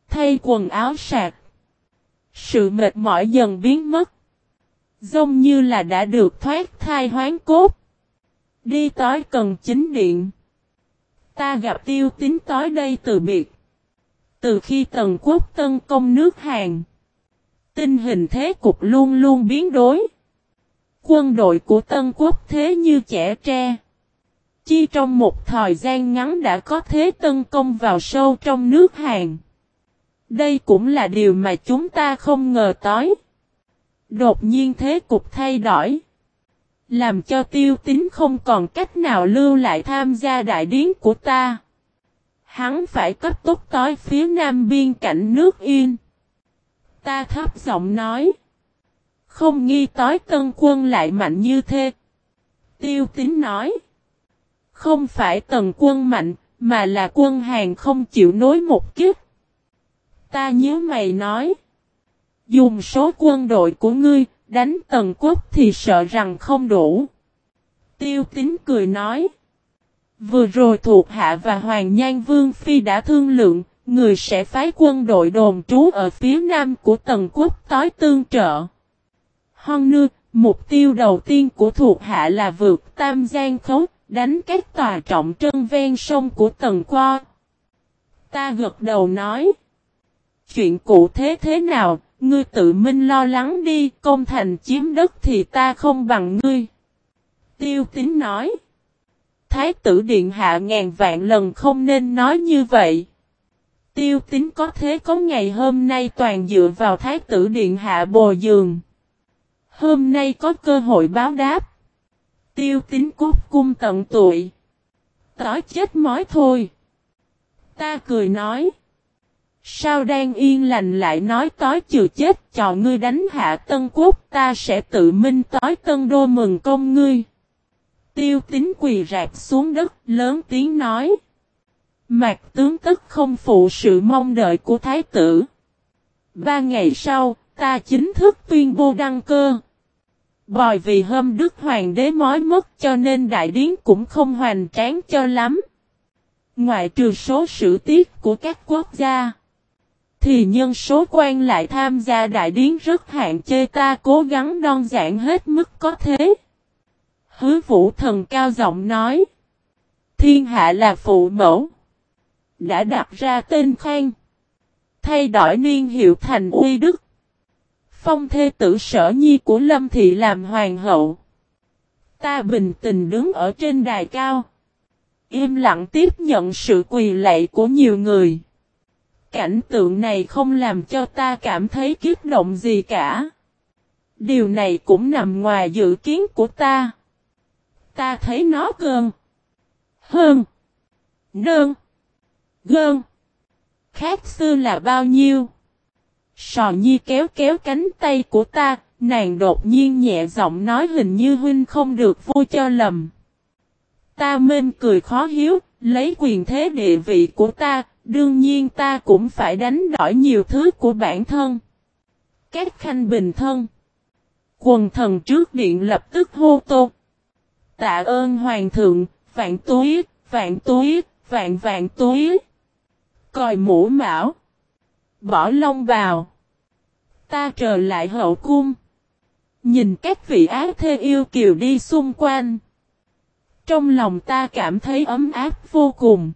Thay quần áo sạc. Sự mệt mỏi dần biến mất. Giống như là đã được thoát thai hoán cốt. Đi tối cần chính điện. Ta gặp tiêu tính tối đây từ biệt. Từ khi Tần Quốc tấn công nước Hàn, tình hình thế cục luôn luôn biến đổi. Quân đội của Tân Quốc thế như trẻ tre. Chi trong một thời gian ngắn đã có thế tấn công vào sâu trong nước Hàn. Đây cũng là điều mà chúng ta không ngờ tới. Đột nhiên thế cục thay đổi. Làm cho tiêu tính không còn cách nào lưu lại tham gia đại điến của ta. Hắn phải cấp tốc tới phía nam biên cảnh nước Yên. Ta thấp giọng nói. Không nghi tới tân quân lại mạnh như thế. Tiêu tín nói. Không phải tần quân mạnh, mà là quân hàng không chịu nối một kiếp. Ta nhớ mày nói. Dùng số quân đội của ngươi, đánh tần quốc thì sợ rằng không đủ. Tiêu tín cười nói. Vừa rồi thuộc hạ và Hoàng Nhan Vương Phi đã thương lượng, người sẽ phái quân đội đồn trú ở phía nam của tần quốc tối tương trợ. Hon nư, mục tiêu đầu tiên của thuộc hạ là vượt Tam Giang Khấu, đánh các tòa trọng trân ven sông của tần qua. Ta gật đầu nói. Chuyện cụ thế thế nào, ngươi tự minh lo lắng đi, công thành chiếm đất thì ta không bằng ngươi. Tiêu tín nói. Thái tử điện hạ ngàn vạn lần không nên nói như vậy. Tiêu tính có thế có ngày hôm nay toàn dựa vào thái tử điện hạ bồi dường. Hôm nay có cơ hội báo đáp. Tiêu tính cút cung tận tụi. Tối chết mói thôi. Ta cười nói. Sao đang yên lành lại nói tối trừ chết cho ngươi đánh hạ tân quốc, ta sẽ tự minh tối tân đô mừng công ngươi. Tiêu tính quỳ rạp xuống đất lớn tiếng nói. Mạc tướng tức không phụ sự mong đợi của thái tử. Ba ngày sau, ta chính thức tuyên bố đăng cơ. Bòi vì hôm đức hoàng đế mói mất cho nên đại điến cũng không hoành tráng cho lắm. Ngoại trừ số sử tiết của các quốc gia. Thì nhân số quan lại tham gia đại điến rất hạn chê ta cố gắng đon giản hết mức có thế. Hứa vũ thần cao giọng nói. Thiên hạ là phụ mẫu. Đã đặt ra tên khang. Thay đổi niên hiệu thành uy đức. Phong thê tử sở nhi của Lâm Thị làm hoàng hậu. Ta bình tình đứng ở trên đài cao. Im lặng tiếp nhận sự quỳ lạy của nhiều người. Cảnh tượng này không làm cho ta cảm thấy kiếp động gì cả. Điều này cũng nằm ngoài dự kiến của ta. Ta thấy nó cơn. Hơn. Nơn. Gơn. Khác xưa là bao nhiêu? Sò nhi kéo kéo cánh tay của ta, nàng đột nhiên nhẹ giọng nói hình như huynh không được vui cho lầm. Ta mên cười khó hiếu, lấy quyền thế địa vị của ta, đương nhiên ta cũng phải đánh đổi nhiều thứ của bản thân. Các khanh bình thân. Quần thần trước điện lập tức hô tô. Tạ ơn hoàng thượng, vạn túi, vạn túi, vạn vạn túi. Còi mũ mão. Bỏ lông vào. Ta trở lại hậu cung. Nhìn các vị ác thê yêu kiều đi xung quanh. Trong lòng ta cảm thấy ấm áp vô cùng.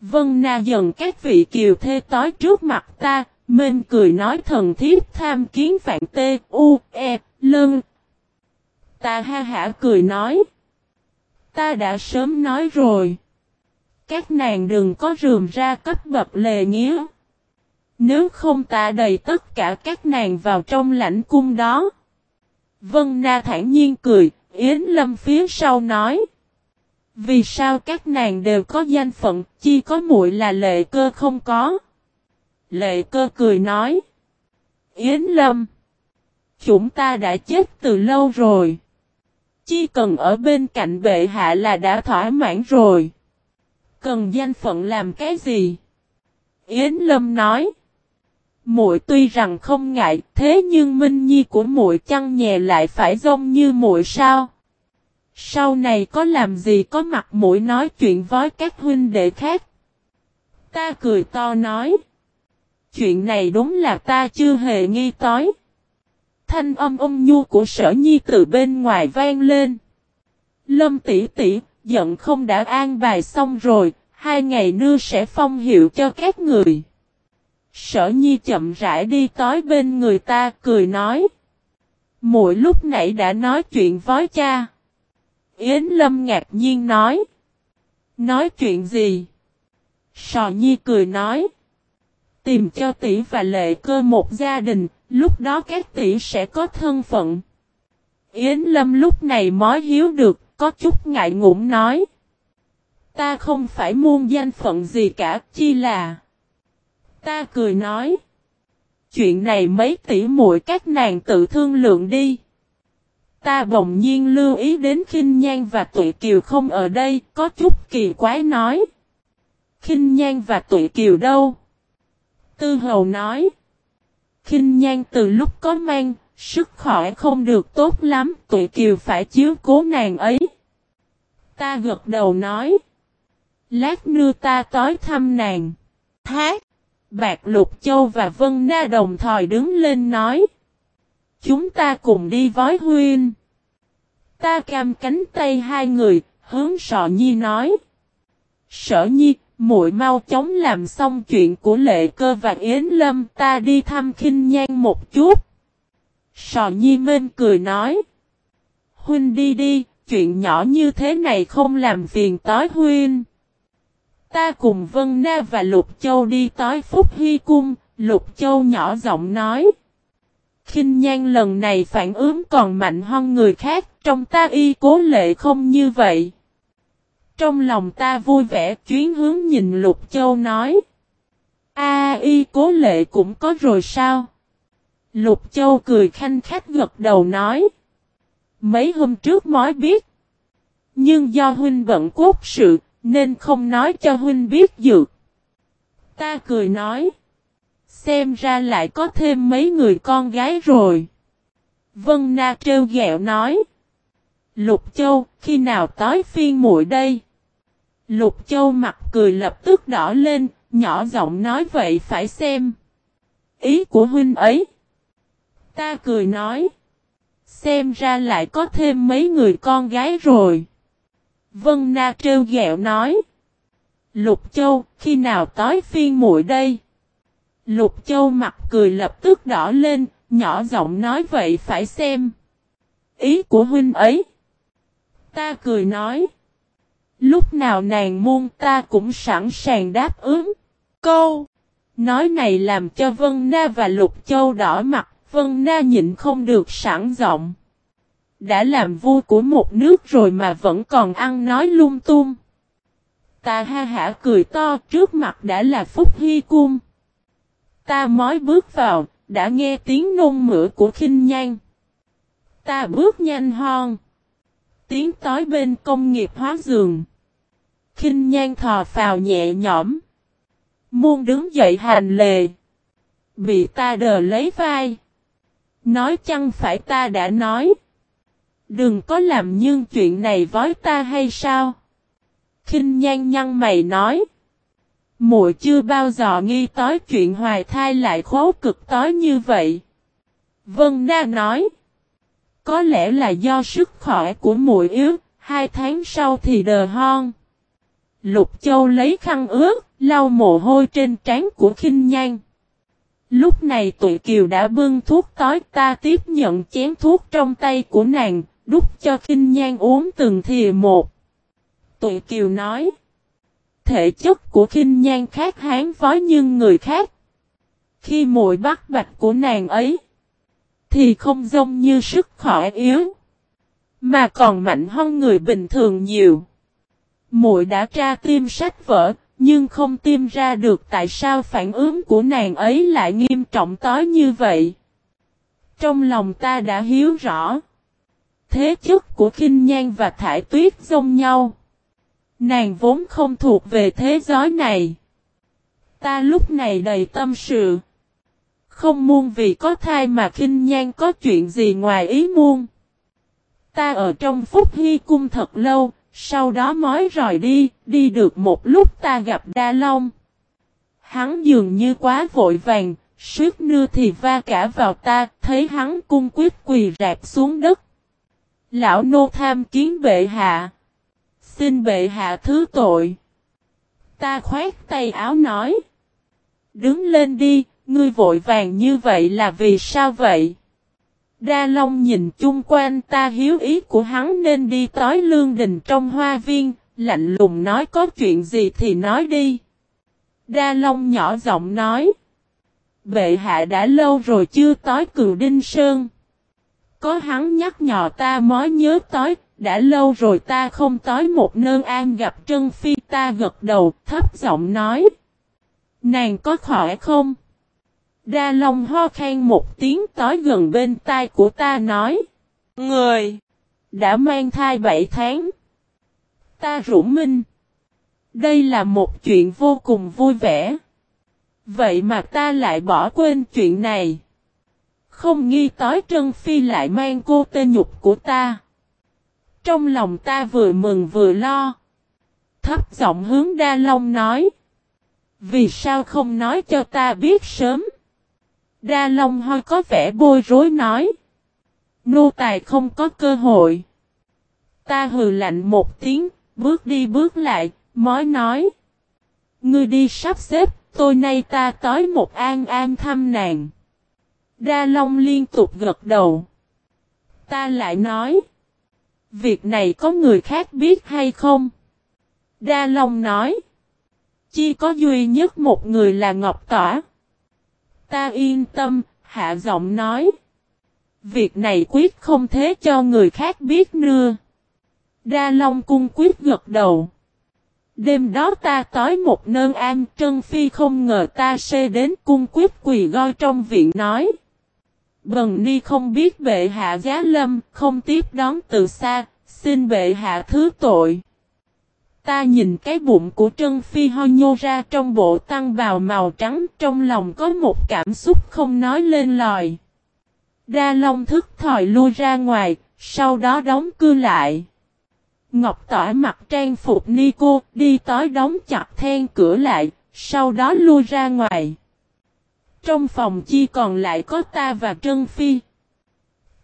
Vân Na dần các vị kiều thê tối trước mặt ta, Mên cười nói thần thiết tham kiến vạn tê, u, e, lơn. Ta ha hả cười nói. Ta đã sớm nói rồi. Các nàng đừng có rườm ra cấp bập lề nghĩa. Nếu không ta đầy tất cả các nàng vào trong lãnh cung đó. Vân Na thản nhiên cười, Yến Lâm phía sau nói. Vì sao các nàng đều có danh phận, chi có muội là lệ cơ không có? Lệ cơ cười nói. Yến Lâm. Chúng ta đã chết từ lâu rồi. Chi cần ở bên cạnh bệ hạ là đã thỏa mãn rồi. Cần danh phận làm cái gì? Yến Lâm nói. Muội tuy rằng không ngại, thế nhưng Minh Nhi của muội chăng nhè lại phải giống như muội sao? Sau này có làm gì có mặt mũi nói chuyện với các huynh đệ khác? Ta cười to nói. Chuyện này đúng là ta chưa hề nghi tối. Thanh âm ôm nhu của sở nhi từ bên ngoài vang lên. Lâm tỷ tỷ, giận không đã an bài xong rồi, hai ngày nưa sẽ phong hiệu cho các người. Sở nhi chậm rãi đi tới bên người ta cười nói. Mỗi lúc nãy đã nói chuyện với cha. Yến Lâm ngạc nhiên nói. Nói chuyện gì? Sò Nhi cười nói. Tìm cho tỷ và lệ cơ một gia đình, lúc đó các tỷ sẽ có thân phận. Yến Lâm lúc này mới hiếu được, có chút ngại ngủng nói. Ta không phải muôn danh phận gì cả, chi là. Ta cười nói. Chuyện này mấy tỷ muội các nàng tự thương lượng đi. Ta bỗng nhiên lưu ý đến khinh nhan và tụy kiều không ở đây, có chút kỳ quái nói. Khinh nhan và tụy kiều đâu? Tư hầu nói. Khinh nhan từ lúc có mang, sức khỏe không được tốt lắm, tụi kiều phải chiếu cố nàng ấy. Ta gật đầu nói. Lát nữa ta tối thăm nàng. Thác. Bạc Lục Châu và Vân Na đồng thời đứng lên nói. Chúng ta cùng đi với huyên. Ta cam cánh tay hai người, hướng sọ nhi nói. Sở nhi, muội mau chóng làm xong chuyện của lệ cơ và yến lâm ta đi thăm khinh nhan một chút. Sò nhi minh cười nói. Huynh đi đi, chuyện nhỏ như thế này không làm phiền tối huynh. Ta cùng Vân Na và Lục Châu đi tới Phúc Hy Cung, Lục Châu nhỏ giọng nói. khinh nhan lần này phản ứng còn mạnh hơn người khác, trong ta y cố lệ không như vậy. Trong lòng ta vui vẻ chuyến hướng nhìn Lục Châu nói. A y cố lệ cũng có rồi sao? Lục Châu cười khanh khách gật đầu nói. Mấy hôm trước mới biết. Nhưng do huynh bận cốt sự, nên không nói cho huynh biết dược. Ta cười nói. Xem ra lại có thêm mấy người con gái rồi. Vân Na trêu ghẹo nói. Lục Châu, khi nào tới phiên muội đây? Lục Châu mặt cười lập tức đỏ lên, nhỏ giọng nói vậy phải xem. Ý của huynh ấy. Ta cười nói. Xem ra lại có thêm mấy người con gái rồi. Vân Na trêu ghẹo nói. Lục Châu, khi nào tối phiên muội đây? Lục Châu mặt cười lập tức đỏ lên, nhỏ giọng nói vậy phải xem. Ý của huynh ấy. Ta cười nói. Lúc nào nàng muôn ta cũng sẵn sàng đáp ứng. Câu. Nói này làm cho Vân Na và Lục Châu đỏ mặt, Vân Na nhịn không được sẵn giọng. Đã làm vua của một nước rồi mà vẫn còn ăn nói lung tung. Ta ha hả cười to trước mặt đã là Phúc Hy Cung. Ta mới bước vào, đã nghe tiếng nôn mửa của khinh nhan. Ta bước nhanh hon. Tiếng tối bên công nghiệp hóa giường. khinh nhan thò phào nhẹ nhõm. Muôn đứng dậy hành lề. Bị ta đờ lấy vai. Nói chăng phải ta đã nói. Đừng có làm nhưng chuyện này với ta hay sao? khinh nhan nhăn mày nói. Muội chưa bao giờ nghi tới chuyện hoài thai lại khố cực tối như vậy. Vân Na nói. Có lẽ là do sức khỏe của muội yếu, hai tháng sau thì đờ hon. Lục Châu lấy khăn ướt, lau mồ hôi trên trán của khinh nhan. Lúc này tụi kiều đã bưng thuốc tối ta tiếp nhận chén thuốc trong tay của nàng, đút cho khinh nhan uống từng thìa một. Tụi kiều nói thể chất của khinh nhan khác hán phó nhưng người khác. Khi mùi bắt bạch của nàng ấy, thì không giống như sức khỏe yếu, mà còn mạnh hơn người bình thường nhiều. Muội đã tra tim sách vở, nhưng không tìm ra được tại sao phản ứng của nàng ấy lại nghiêm trọng tới như vậy. Trong lòng ta đã hiếu rõ. Thế chất của khinh nhan và thải tuyết giống nhau. Nàng vốn không thuộc về thế giới này. Ta lúc này đầy tâm sự. Không muôn vì có thai mà khinh nhan có chuyện gì ngoài ý muôn. Ta ở trong phúc hy cung thật lâu, sau đó mới rời đi, đi được một lúc ta gặp Đa Long. Hắn dường như quá vội vàng, suýt nưa thì va cả vào ta, thấy hắn cung quyết quỳ rạp xuống đất. Lão nô tham kiến bệ hạ. Xin bệ hạ thứ tội. Ta khoét tay áo nói. Đứng lên đi, ngươi vội vàng như vậy là vì sao vậy? Đa Long nhìn chung quanh ta hiếu ý của hắn nên đi tới lương đình trong hoa viên, lạnh lùng nói có chuyện gì thì nói đi. Đa Long nhỏ giọng nói. Bệ hạ đã lâu rồi chưa tới cừu đinh sơn. Có hắn nhắc nhở ta mới nhớ tới, đã lâu rồi ta không tới một nơi an gặp Trân Phi ta gật đầu, thấp giọng nói. Nàng có khỏe không? Đa Long ho khen một tiếng tối gần bên tai của ta nói. Người! Đã mang thai bảy tháng. Ta rủ minh. Đây là một chuyện vô cùng vui vẻ. Vậy mà ta lại bỏ quên chuyện này. Không nghi tối Trân Phi lại mang cô tên nhục của ta. Trong lòng ta vừa mừng vừa lo. Thấp giọng hướng Đa Long nói. Vì sao không nói cho ta biết sớm? Đa Long hơi có vẻ bối rối nói. Nô tài không có cơ hội. Ta hừ lạnh một tiếng, bước đi bước lại, mới nói. Ngươi đi sắp xếp, tôi nay ta tới một an an thăm nàng. Đa Long liên tục gật đầu. Ta lại nói. Việc này có người khác biết hay không? Đa Long nói. Chỉ có duy nhất một người là Ngọc Tỏa. Ta yên tâm, hạ giọng nói. Việc này quyết không thế cho người khác biết nưa. Đa Long cung quyết gật đầu. Đêm đó ta tối một nơn an Trân Phi không ngờ ta xê đến cung quyết quỳ goi trong viện nói. Bần ni không biết bệ hạ giá lâm, không tiếp đón từ xa, xin bệ hạ thứ tội. Ta nhìn cái bụng của Trân Phi ho nhô ra trong bộ tăng bào màu trắng, trong lòng có một cảm xúc không nói lên lời. Đa Long thức thòi lui ra ngoài, sau đó đóng cưa lại. Ngọc tỏa mặt trang phục ni cô, đi tối đóng chặt then cửa lại, sau đó lui ra ngoài. Trong phòng chi còn lại có ta và Trân Phi.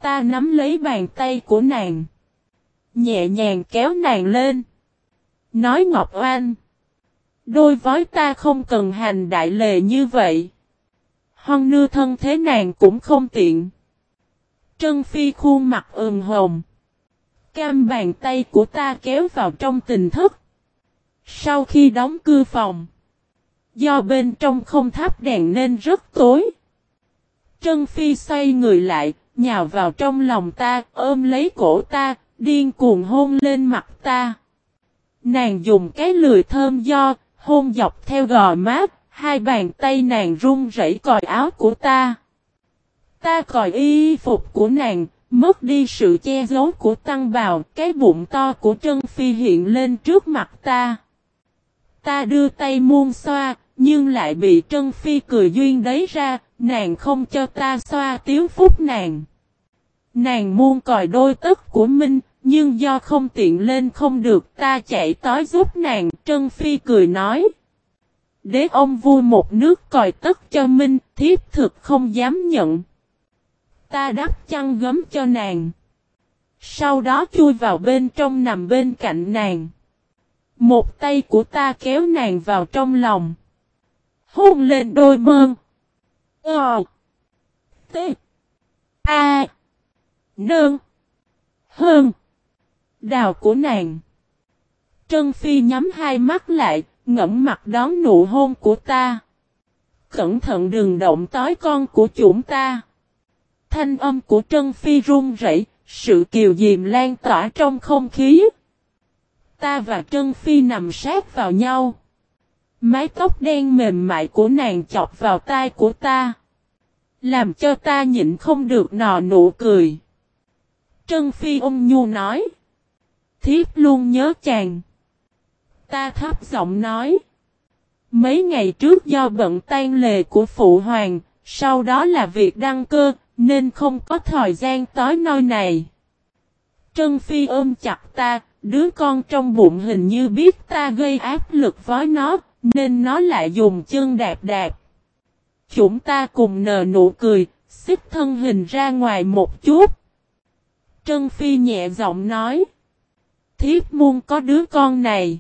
Ta nắm lấy bàn tay của nàng. Nhẹ nhàng kéo nàng lên. Nói Ngọc Oan. Đôi vói ta không cần hành đại lệ như vậy. Hon nưa thân thế nàng cũng không tiện. Trân Phi khuôn mặt ửng hồng. Cam bàn tay của ta kéo vào trong tình thức. Sau khi đóng cư phòng. Do bên trong không thắp đèn nên rất tối. Trân Phi xoay người lại, nhào vào trong lòng ta, ôm lấy cổ ta, điên cuồng hôn lên mặt ta. Nàng dùng cái lười thơm do, hôn dọc theo gò mát, hai bàn tay nàng run rẩy còi áo của ta. Ta còi y phục của nàng, mất đi sự che giấu của tăng bào, cái bụng to của Trân Phi hiện lên trước mặt ta. Ta đưa tay muôn xoa, nhưng lại bị Trân Phi cười duyên đấy ra, nàng không cho ta xoa tiếu phúc nàng. Nàng muôn còi đôi tất của Minh, nhưng do không tiện lên không được ta chạy tới giúp nàng, Trân Phi cười nói. Đế ông vui một nước còi tất cho Minh, thiếp thực không dám nhận. Ta đắp chăn gấm cho nàng. Sau đó chui vào bên trong nằm bên cạnh nàng. Một tay của ta kéo nàng vào trong lòng. Hôn lên đôi mơn. Ờ. T. A. Nương. Hơn. Đào của nàng. Trân Phi nhắm hai mắt lại, ngẫm mặt đón nụ hôn của ta. Cẩn thận đừng động tối con của chúng ta. Thanh âm của Trân Phi run rẩy, sự kiều diệm lan tỏa trong không khí. Ta và Trân Phi nằm sát vào nhau. Mái tóc đen mềm mại của nàng chọc vào tai của ta. Làm cho ta nhịn không được nò nụ cười. Trân Phi ôm nhu nói. Thiếp luôn nhớ chàng. Ta thấp giọng nói. Mấy ngày trước do bận tan lề của phụ hoàng, sau đó là việc đăng cơ, nên không có thời gian tối nơi này. Trân Phi ôm chặt ta, đứa con trong bụng hình như biết ta gây áp lực với nó, nên nó lại dùng chân đạp đạp. Chúng ta cùng nở nụ cười, xích thân hình ra ngoài một chút. Trân Phi nhẹ giọng nói. Thiếp muôn có đứa con này.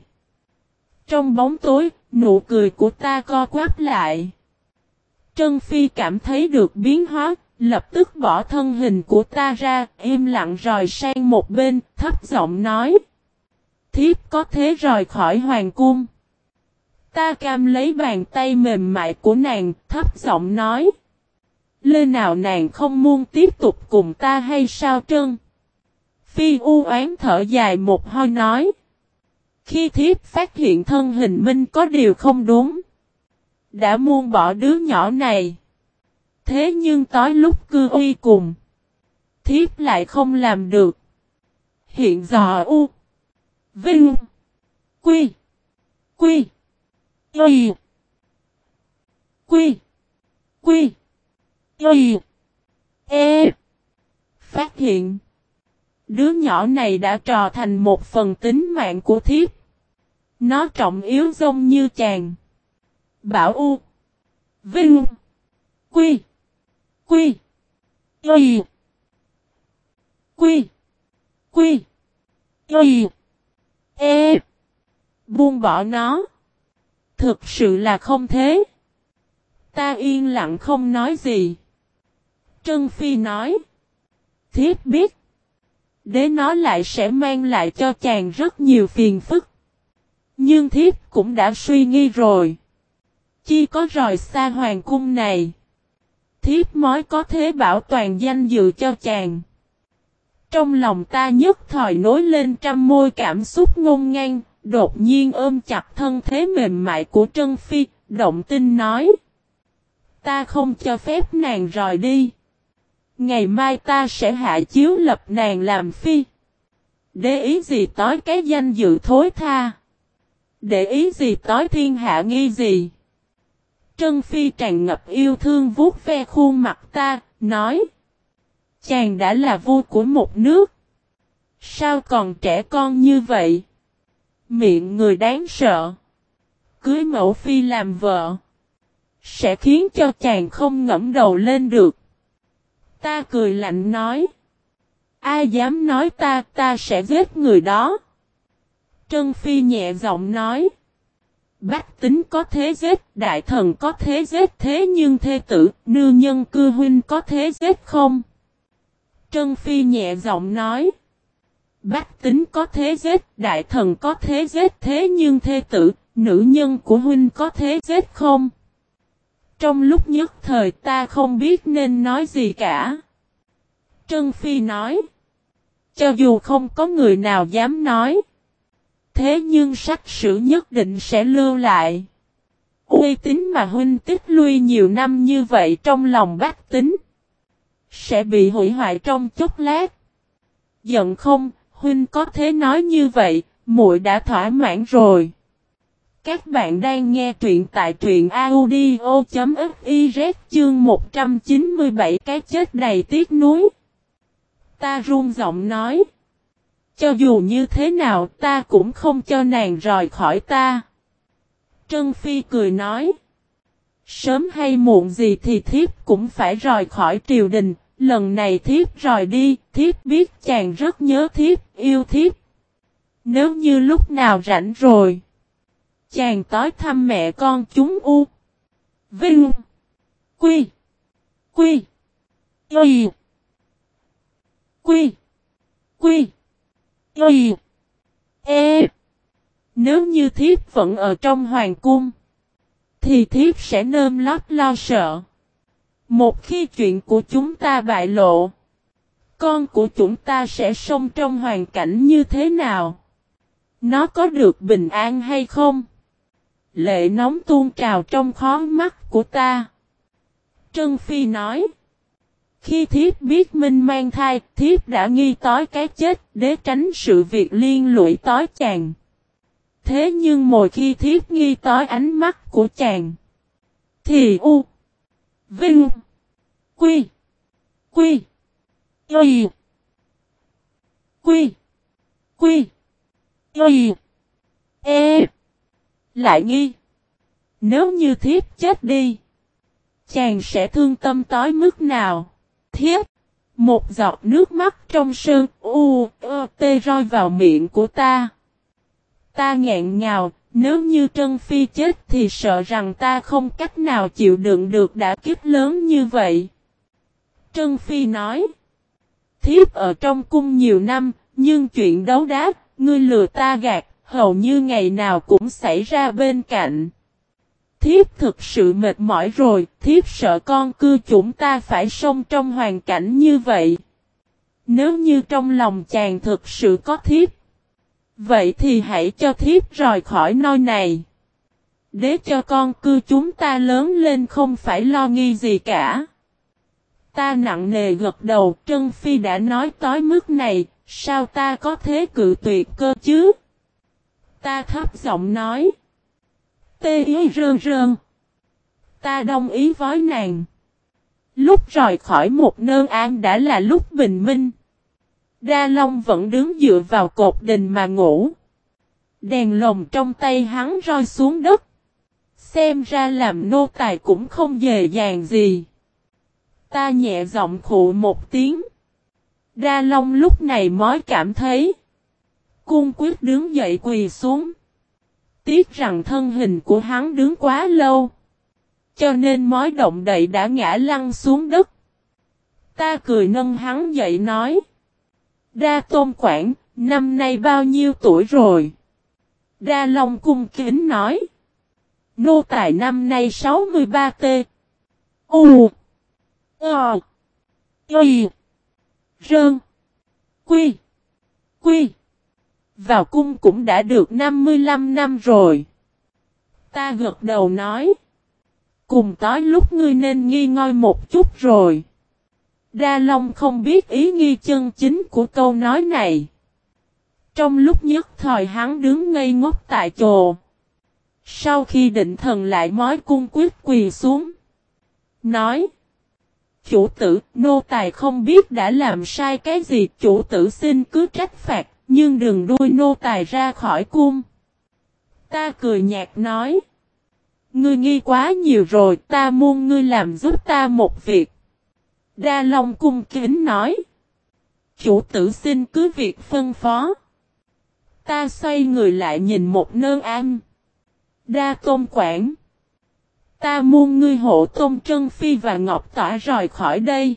Trong bóng tối, nụ cười của ta co quắp lại. Trân Phi cảm thấy được biến hóa, lập tức bỏ thân hình của ta ra, im lặng rời sang một bên, thấp giọng nói. Thiếp có thế rời khỏi hoàng cung. Ta cam lấy bàn tay mềm mại của nàng, thấp giọng nói. Lê nào nàng không muốn tiếp tục cùng ta hay sao trân? Phi u oán thở dài một hơi nói. Khi thiếp phát hiện thân hình minh có điều không đúng. Đã muôn bỏ đứa nhỏ này. Thế nhưng tối lúc cư uy cùng. Thiếp lại không làm được. Hiện giờ u. Vinh. Quy. Quy. Y. Quy. Quy. Y. E. Phát hiện. Đứa nhỏ này đã trò thành một phần tính mạng của thiếp. Nó trọng yếu giống như chàng. Bảo U. Vinh. Quy. Quy. Y. Quy. Quy. Y. E. Buông bỏ nó. Thực sự là không thế. Ta yên lặng không nói gì. Trân Phi nói. Thiếp biết. Đế nó lại sẽ mang lại cho chàng rất nhiều phiền phức. Nhưng thiếp cũng đã suy nghĩ rồi. Chi có rời xa hoàng cung này. thiếp mới có thế bảo toàn danh dự cho chàng. Trong lòng ta nhất thời nối lên trăm môi cảm xúc ngôn ngang, đột nhiên ôm chặt thân thế mềm mại của Trân Phi, động tinh nói. Ta không cho phép nàng rời đi. Ngày mai ta sẽ hạ chiếu lập nàng làm phi. Để ý gì tối cái danh dự thối tha. Để ý gì tối thiên hạ nghi gì. Trân Phi tràn ngập yêu thương vuốt ve khuôn mặt ta, nói. Chàng đã là vua của một nước. Sao còn trẻ con như vậy? Miệng người đáng sợ. Cưới mẫu phi làm vợ. Sẽ khiến cho chàng không ngẫm đầu lên được. Ta cười lạnh nói. Ai dám nói ta, ta sẽ giết người đó. Trân Phi nhẹ giọng nói. Bách tính có thế giết, đại thần có thế giết thế nhưng thê tử, nư nhân cư huynh có thế giết không? Trân Phi nhẹ giọng nói. Bách tính có thế giết, đại thần có thế giết thế nhưng thê tử, nữ nhân của huynh có thế giết không? Trong lúc nhất thời ta không biết nên nói gì cả. Trân Phi nói. Cho dù không có người nào dám nói. Thế nhưng sách sử nhất định sẽ lưu lại. Uy tín mà huynh tích lui nhiều năm như vậy trong lòng bác tính. Sẽ bị hủy hoại trong chốc lát. Giận không, huynh có thế nói như vậy, muội đã thỏa mãn rồi. Các bạn đang nghe truyện tại truyện audio.fiz chương 197 cái chết đầy tiếc nuối. Ta run giọng nói. Cho dù như thế nào ta cũng không cho nàng rời khỏi ta. Trân Phi cười nói. Sớm hay muộn gì thì thiếp cũng phải rời khỏi triều đình. Lần này thiếp rời đi, thiếp biết chàng rất nhớ thiếp, yêu thiếp. Nếu như lúc nào rảnh rồi. Chàng tối thăm mẹ con chúng u. Vinh. Quy. Quy. Y. Quy. Quy. Y. E. Nếu như thiếp vẫn ở trong hoàng cung. Thì thiếp sẽ nơm lót lo sợ. Một khi chuyện của chúng ta bại lộ. Con của chúng ta sẽ sống trong hoàn cảnh như thế nào? Nó có được bình an hay không? Lệ nóng tuôn trào trong khó mắt của ta. Trân Phi nói. Khi thiếp biết Minh mang thai, thiếp đã nghi tối cái chết để tránh sự việc liên lụy tối chàng. Thế nhưng mỗi khi thiếp nghi tối ánh mắt của chàng, thì U, Vinh, Quy, Quy, Y, Quy, Quy, Y, E, lại nghi. Nếu như thiếp chết đi, chàng sẽ thương tâm tối mức nào? Thiếp, một giọt nước mắt trong sơn u, ơ, tê roi vào miệng của ta. Ta ngẹn ngào, nếu như Trân Phi chết thì sợ rằng ta không cách nào chịu đựng được đã kiếp lớn như vậy. Trân Phi nói, thiếp ở trong cung nhiều năm, nhưng chuyện đấu đá, ngươi lừa ta gạt, hầu như ngày nào cũng xảy ra bên cạnh. Thiếp thực sự mệt mỏi rồi, thiếp sợ con cư chúng ta phải sống trong hoàn cảnh như vậy. Nếu như trong lòng chàng thực sự có thiếp, vậy thì hãy cho thiếp rời khỏi nơi này. Để cho con cư chúng ta lớn lên không phải lo nghi gì cả. Ta nặng nề gật đầu, Trân Phi đã nói tối mức này, sao ta có thế cự tuyệt cơ chứ? Ta thấp giọng nói. Tê ý rơn rơn. Ta đồng ý với nàng. Lúc rời khỏi một nơn an đã là lúc bình minh. Đa Long vẫn đứng dựa vào cột đình mà ngủ. Đèn lồng trong tay hắn rơi xuống đất. Xem ra làm nô tài cũng không dễ dàng gì. Ta nhẹ giọng khụ một tiếng. Đa Long lúc này mới cảm thấy. Cung quyết đứng dậy quỳ xuống. Tiếc rằng thân hình của hắn đứng quá lâu. Cho nên mối động đậy đã ngã lăn xuống đất. Ta cười nâng hắn dậy nói. Đa tôn Quảng, năm nay bao nhiêu tuổi rồi? Đa Long cung kính nói. Nô tài năm nay 63 t. U. Ờ. Y. Rơn. Quy. Quy. Vào cung cũng đã được 55 năm rồi. Ta gật đầu nói. Cùng tối lúc ngươi nên nghi ngơi một chút rồi. Đa Long không biết ý nghi chân chính của câu nói này. Trong lúc nhất thời hắn đứng ngây ngốc tại chỗ. Sau khi định thần lại mói cung quyết quỳ xuống. Nói. Chủ tử, nô tài không biết đã làm sai cái gì chủ tử xin cứ trách phạt, nhưng đừng đuôi nô tài ra khỏi cung. Ta cười nhạt nói. Ngươi nghi quá nhiều rồi, ta muốn ngươi làm giúp ta một việc. Đa Long cung kính nói. Chủ tử xin cứ việc phân phó. Ta xoay người lại nhìn một nơn am. Đa tôn quản. Ta muôn ngươi hộ tôn trân phi và ngọc tỏa rời khỏi đây.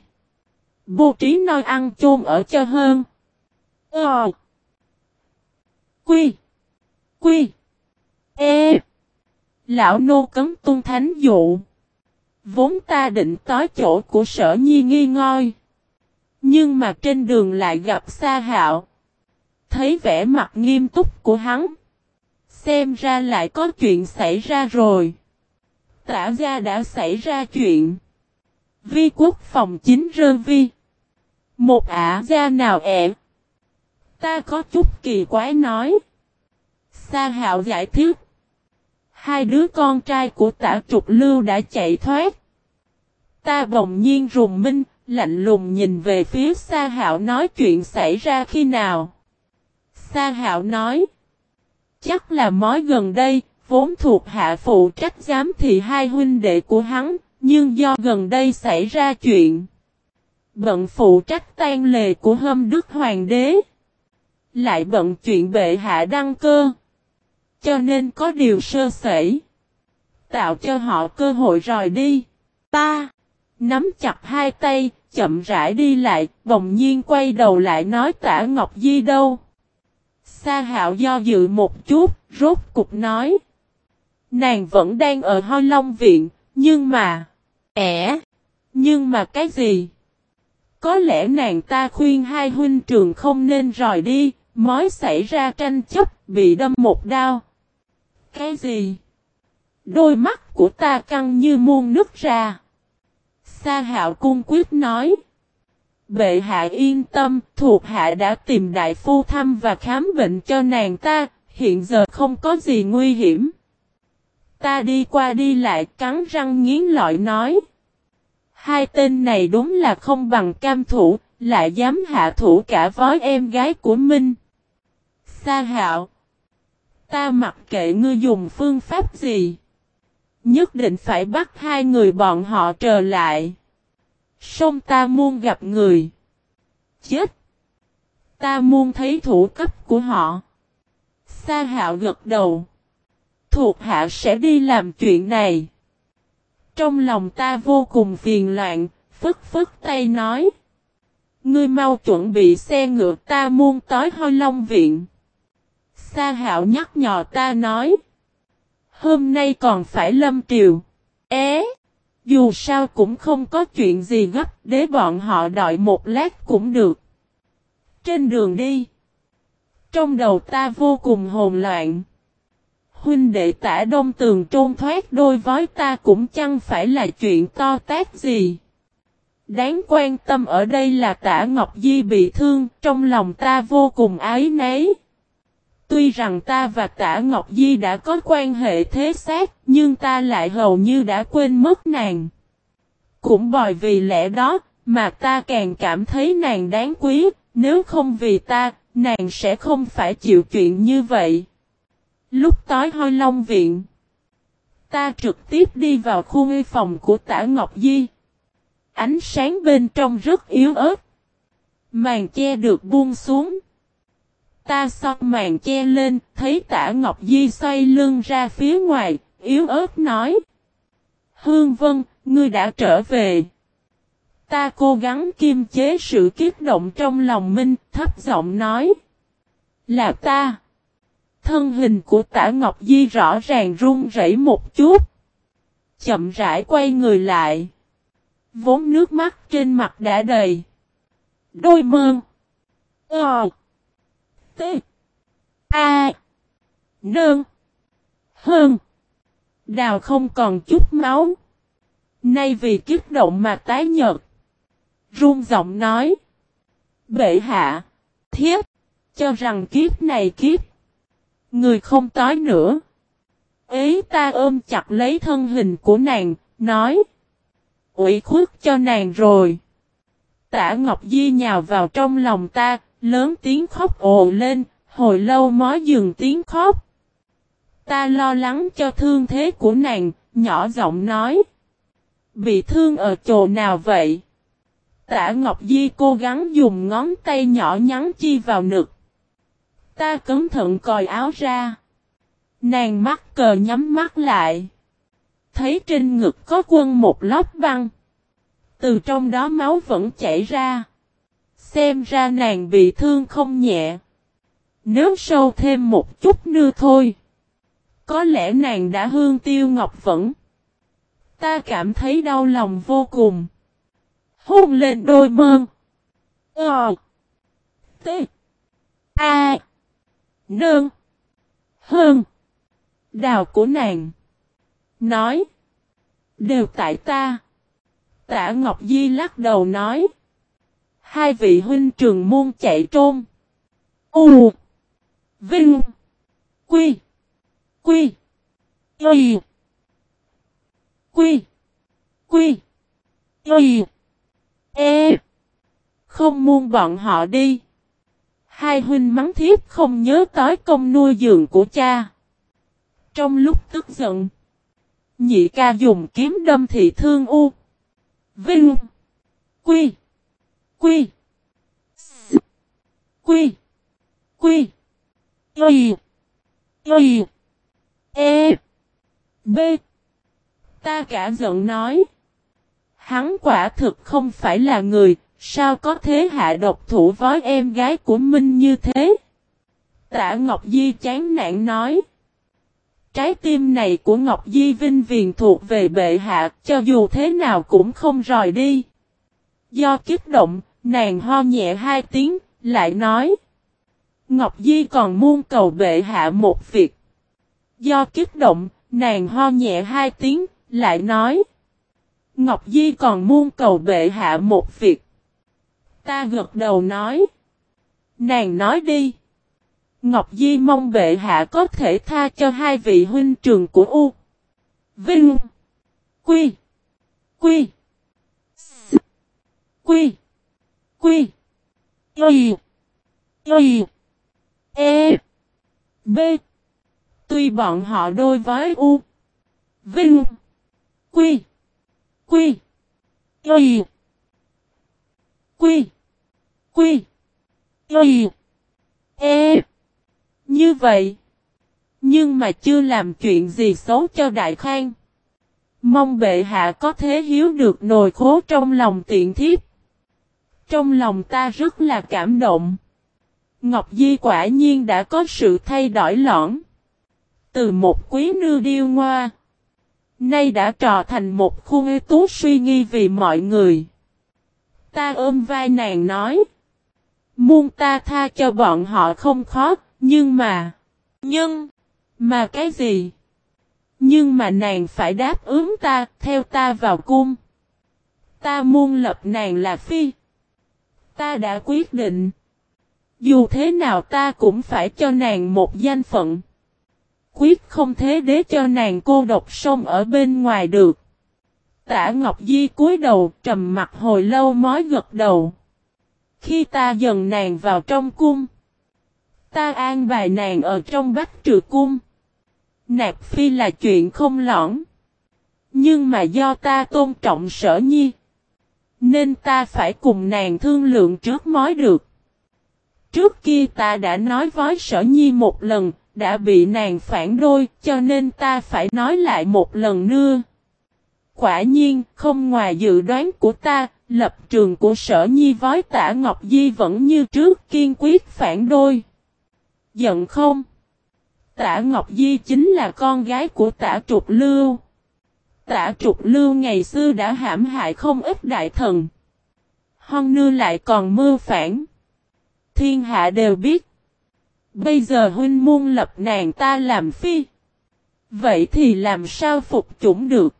Bố trí nơi ăn chôn ở cho hơn. Ờ. Quy. Quy. E. Lão nô cấm tung thánh dụ. Vốn ta định tới chỗ của sở nhi nghi ngôi. Nhưng mà trên đường lại gặp Sa Hạo. Thấy vẻ mặt nghiêm túc của hắn. Xem ra lại có chuyện xảy ra rồi. Tả ra đã xảy ra chuyện. Vi quốc phòng chính rơ vi. Một ả ra nào ẹ. Ta có chút kỳ quái nói. Sa hạo giải thích. Hai đứa con trai của tả trục lưu đã chạy thoát. Ta bỗng nhiên rùng minh, lạnh lùng nhìn về phía Sa Hạo nói chuyện xảy ra khi nào. Sa Hạo nói. Chắc là mối gần đây, vốn thuộc hạ phụ trách giám thị hai huynh đệ của hắn, nhưng do gần đây xảy ra chuyện. Bận phụ trách tan lề của hâm đức hoàng đế. Lại bận chuyện bệ hạ đăng cơ. Cho nên có điều sơ sẩy. Tạo cho họ cơ hội rời đi. Ta. Nắm chặt hai tay, chậm rãi đi lại, bỗng nhiên quay đầu lại nói tả Ngọc Di đâu. Sa hạo do dự một chút, rốt cục nói. Nàng vẫn đang ở hoi long viện, nhưng mà... Ẻ! Nhưng mà cái gì? Có lẽ nàng ta khuyên hai huynh trường không nên rời đi, mới xảy ra tranh chấp, bị đâm một đao. Cái gì? Đôi mắt của ta căng như muôn nước ra. Sa hạo cung quyết nói. Bệ hạ yên tâm, thuộc hạ đã tìm đại phu thăm và khám bệnh cho nàng ta, hiện giờ không có gì nguy hiểm. Ta đi qua đi lại cắn răng nghiến lợi nói. Hai tên này đúng là không bằng cam thủ, lại dám hạ thủ cả vói em gái của Minh. Sa hạo. Ta mặc kệ ngươi dùng phương pháp gì. Nhất định phải bắt hai người bọn họ trở lại. xong ta muốn gặp người. Chết. Ta muốn thấy thủ cấp của họ. Sa hạo gật đầu. Thuộc hạ sẽ đi làm chuyện này. Trong lòng ta vô cùng phiền loạn, phức phức tay nói. Ngươi mau chuẩn bị xe ngựa ta muôn tối hôi long viện. Sa hạo nhắc nhò ta nói. Hôm nay còn phải lâm triều. É. Dù sao cũng không có chuyện gì gấp để bọn họ đợi một lát cũng được. Trên đường đi. Trong đầu ta vô cùng hồn loạn. Huynh đệ tả đông tường trôn thoát đôi vói ta cũng chẳng phải là chuyện to tát gì. Đáng quan tâm ở đây là tả Ngọc Di bị thương, trong lòng ta vô cùng ái nấy. Tuy rằng ta và tả Ngọc Di đã có quan hệ thế xác, nhưng ta lại hầu như đã quên mất nàng. Cũng bởi vì lẽ đó, mà ta càng cảm thấy nàng đáng quý, nếu không vì ta, nàng sẽ không phải chịu chuyện như vậy. Lúc tối hôi long viện, ta trực tiếp đi vào khu nghi phòng của tả Ngọc Di. Ánh sáng bên trong rất yếu ớt. Màn che được buông xuống. Ta xót màn che lên, thấy tả Ngọc Di xoay lưng ra phía ngoài, yếu ớt nói. Hương Vân, ngươi đã trở về. Ta cố gắng kiềm chế sự kiết động trong lòng Minh, thấp giọng nói. Là ta. Thân hình của tả Ngọc Di rõ ràng run rẩy một chút. Chậm rãi quay người lại. Vốn nước mắt trên mặt đã đầy. Đôi mơn. Ờ. T. A. Nương. Hơn. Đào không còn chút máu. Nay vì kiếp động mà tái nhợt. Run giọng nói. Bệ hạ. Thiếp. Cho rằng kiếp này kiếp. Người không tối nữa. Ý ta ôm chặt lấy thân hình của nàng, nói. ủy khuất cho nàng rồi. Tả Ngọc Di nhào vào trong lòng ta, lớn tiếng khóc ồ lên, hồi lâu mới dừng tiếng khóc. Ta lo lắng cho thương thế của nàng, nhỏ giọng nói. Bị thương ở chỗ nào vậy? Tả Ngọc Di cố gắng dùng ngón tay nhỏ nhắn chi vào ngực. Ta cẩn thận còi áo ra. Nàng mắt cờ nhắm mắt lại. Thấy trên ngực có quân một lót băng. Từ trong đó máu vẫn chảy ra. Xem ra nàng bị thương không nhẹ. Nếu sâu thêm một chút nữa thôi. Có lẽ nàng đã hương tiêu ngọc vẫn. Ta cảm thấy đau lòng vô cùng. Hôn lên đôi mơn. Ờ. T. A. Nương. Hơn. Đào của nàng. Nói. Đều tại ta. tạ Ngọc Di lắc đầu nói. Hai vị huynh trường môn chạy trôn. U. Vinh. Quy. Quy. Y. Quy. Quy. Y. E. Không muôn bọn họ đi. Hai huynh mắng thiếp không nhớ tới công nuôi dưỡng của cha. Trong lúc tức giận. Nhị ca dùng kiếm đâm thị thương u. Vinh. Quy. Quy. Quy. Quy. Y. Y. E. B. Ta cả giận nói. Hắn quả thực không phải là người, sao có thế hạ độc thủ với em gái của Minh như thế? Tạ Ngọc Di chán nản nói. Trái tim này của Ngọc Di Vinh viền thuộc về bệ hạ, cho dù thế nào cũng không rời đi. Do kích động, nàng ho nhẹ hai tiếng, lại nói. Ngọc Di còn muôn cầu bệ hạ một việc. Do kích động, nàng ho nhẹ hai tiếng, lại nói. Ngọc Di còn muôn cầu bệ hạ một việc. Ta gật đầu nói. Nàng nói đi. Ngọc Di mong bệ hạ có thể tha cho hai vị huynh trường của U. Vinh. Quy. Quy. Quy. Quy. Y. Y. E. B. Tuy bọn họ đôi với U. Vinh. Quy. Quy. Y. Quy. Quy. Y. E. Như vậy. Nhưng mà chưa làm chuyện gì xấu cho Đại Khang. Mong bệ hạ có thế hiếu được nồi khố trong lòng tiện thiếp. Trong lòng ta rất là cảm động. Ngọc Di quả nhiên đã có sự thay đổi lõn. Từ một quý nư điêu ngoa. Nay đã trò thành một khu ưu tú suy nghi vì mọi người. Ta ôm vai nàng nói. Muôn ta tha cho bọn họ không khó, nhưng mà... Nhưng... Mà cái gì? Nhưng mà nàng phải đáp ứng ta, theo ta vào cung. Ta muôn lập nàng là phi. Ta đã quyết định. Dù thế nào ta cũng phải cho nàng một danh phận. Quyết không thế để cho nàng cô độc sông ở bên ngoài được. Tả Ngọc Di cúi đầu, trầm mặt hồi lâu mới gật đầu. Khi ta dần nàng vào trong cung. Ta an bài nàng ở trong bách trừ cung. Nạp phi là chuyện không lõng. Nhưng mà do ta tôn trọng sở nhi. Nên ta phải cùng nàng thương lượng trước mới được. Trước kia ta đã nói với sở nhi một lần, đã bị nàng phản đôi, cho nên ta phải nói lại một lần nữa. Quả nhiên, không ngoài dự đoán của ta, lập trường của sở nhi với tả Ngọc Di vẫn như trước kiên quyết phản đôi. Giận không? Tả Ngọc Di chính là con gái của tả Trục Lưu. Tả trục lưu ngày xưa đã hãm hại không ít đại thần. Hon nư lại còn mưa phản. Thiên hạ đều biết. Bây giờ huynh muôn lập nàng ta làm phi. Vậy thì làm sao phục chủng được?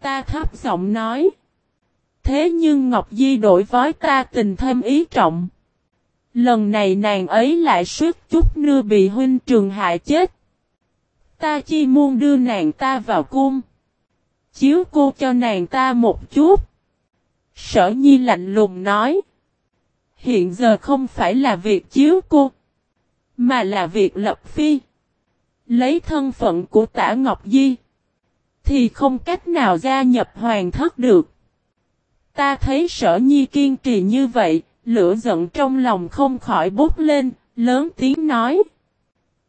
Ta thấp giọng nói. Thế nhưng Ngọc Di đổi vói ta tình thêm ý trọng. Lần này nàng ấy lại suýt chút nưa bị huynh trường hại chết. Ta chi muốn đưa nàng ta vào cung. Chiếu cô cho nàng ta một chút. Sở nhi lạnh lùng nói. Hiện giờ không phải là việc chiếu cô. Mà là việc lập phi. Lấy thân phận của tả Ngọc Di. Thì không cách nào gia nhập hoàng thất được. Ta thấy sở nhi kiên trì như vậy. Lửa giận trong lòng không khỏi bốc lên. Lớn tiếng nói.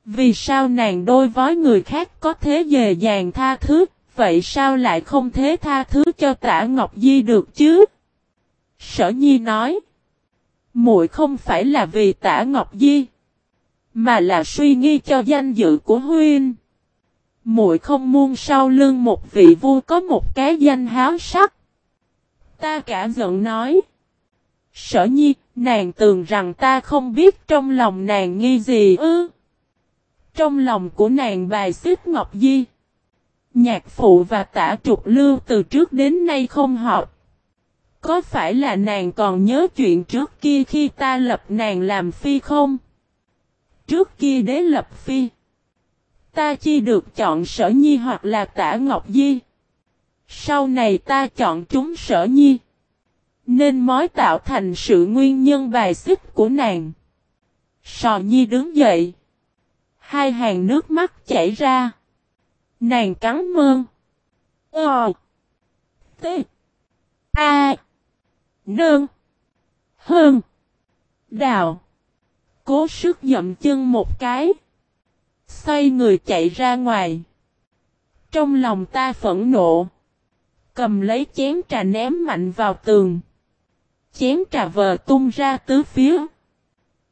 Vì sao nàng đôi với người khác có thế dề dàng tha thứ. Vậy sao lại không thế tha thứ cho tả Ngọc Di được chứ? Sở Nhi nói. muội không phải là vì tả Ngọc Di. Mà là suy nghĩ cho danh dự của Huynh. muội không muốn sau lưng một vị vua có một cái danh háo sắc. Ta cả giận nói. Sở Nhi, nàng tưởng rằng ta không biết trong lòng nàng nghi gì ư. Trong lòng của nàng bài xích Ngọc Di. Nhạc phụ và tả trục lưu từ trước đến nay không họp. Có phải là nàng còn nhớ chuyện trước kia khi ta lập nàng làm phi không? Trước kia đế lập phi. Ta chi được chọn sở nhi hoặc là tả ngọc di. Sau này ta chọn chúng sở nhi. Nên mới tạo thành sự nguyên nhân bài xích của nàng. Sò nhi đứng dậy. Hai hàng nước mắt chảy ra. Nàng cắn mơn. Ờ. T. A. Nương. Hơn. Đào. Cố sức dậm chân một cái. Xoay người chạy ra ngoài. Trong lòng ta phẫn nộ. Cầm lấy chén trà ném mạnh vào tường. Chén trà vờ tung ra tứ phía.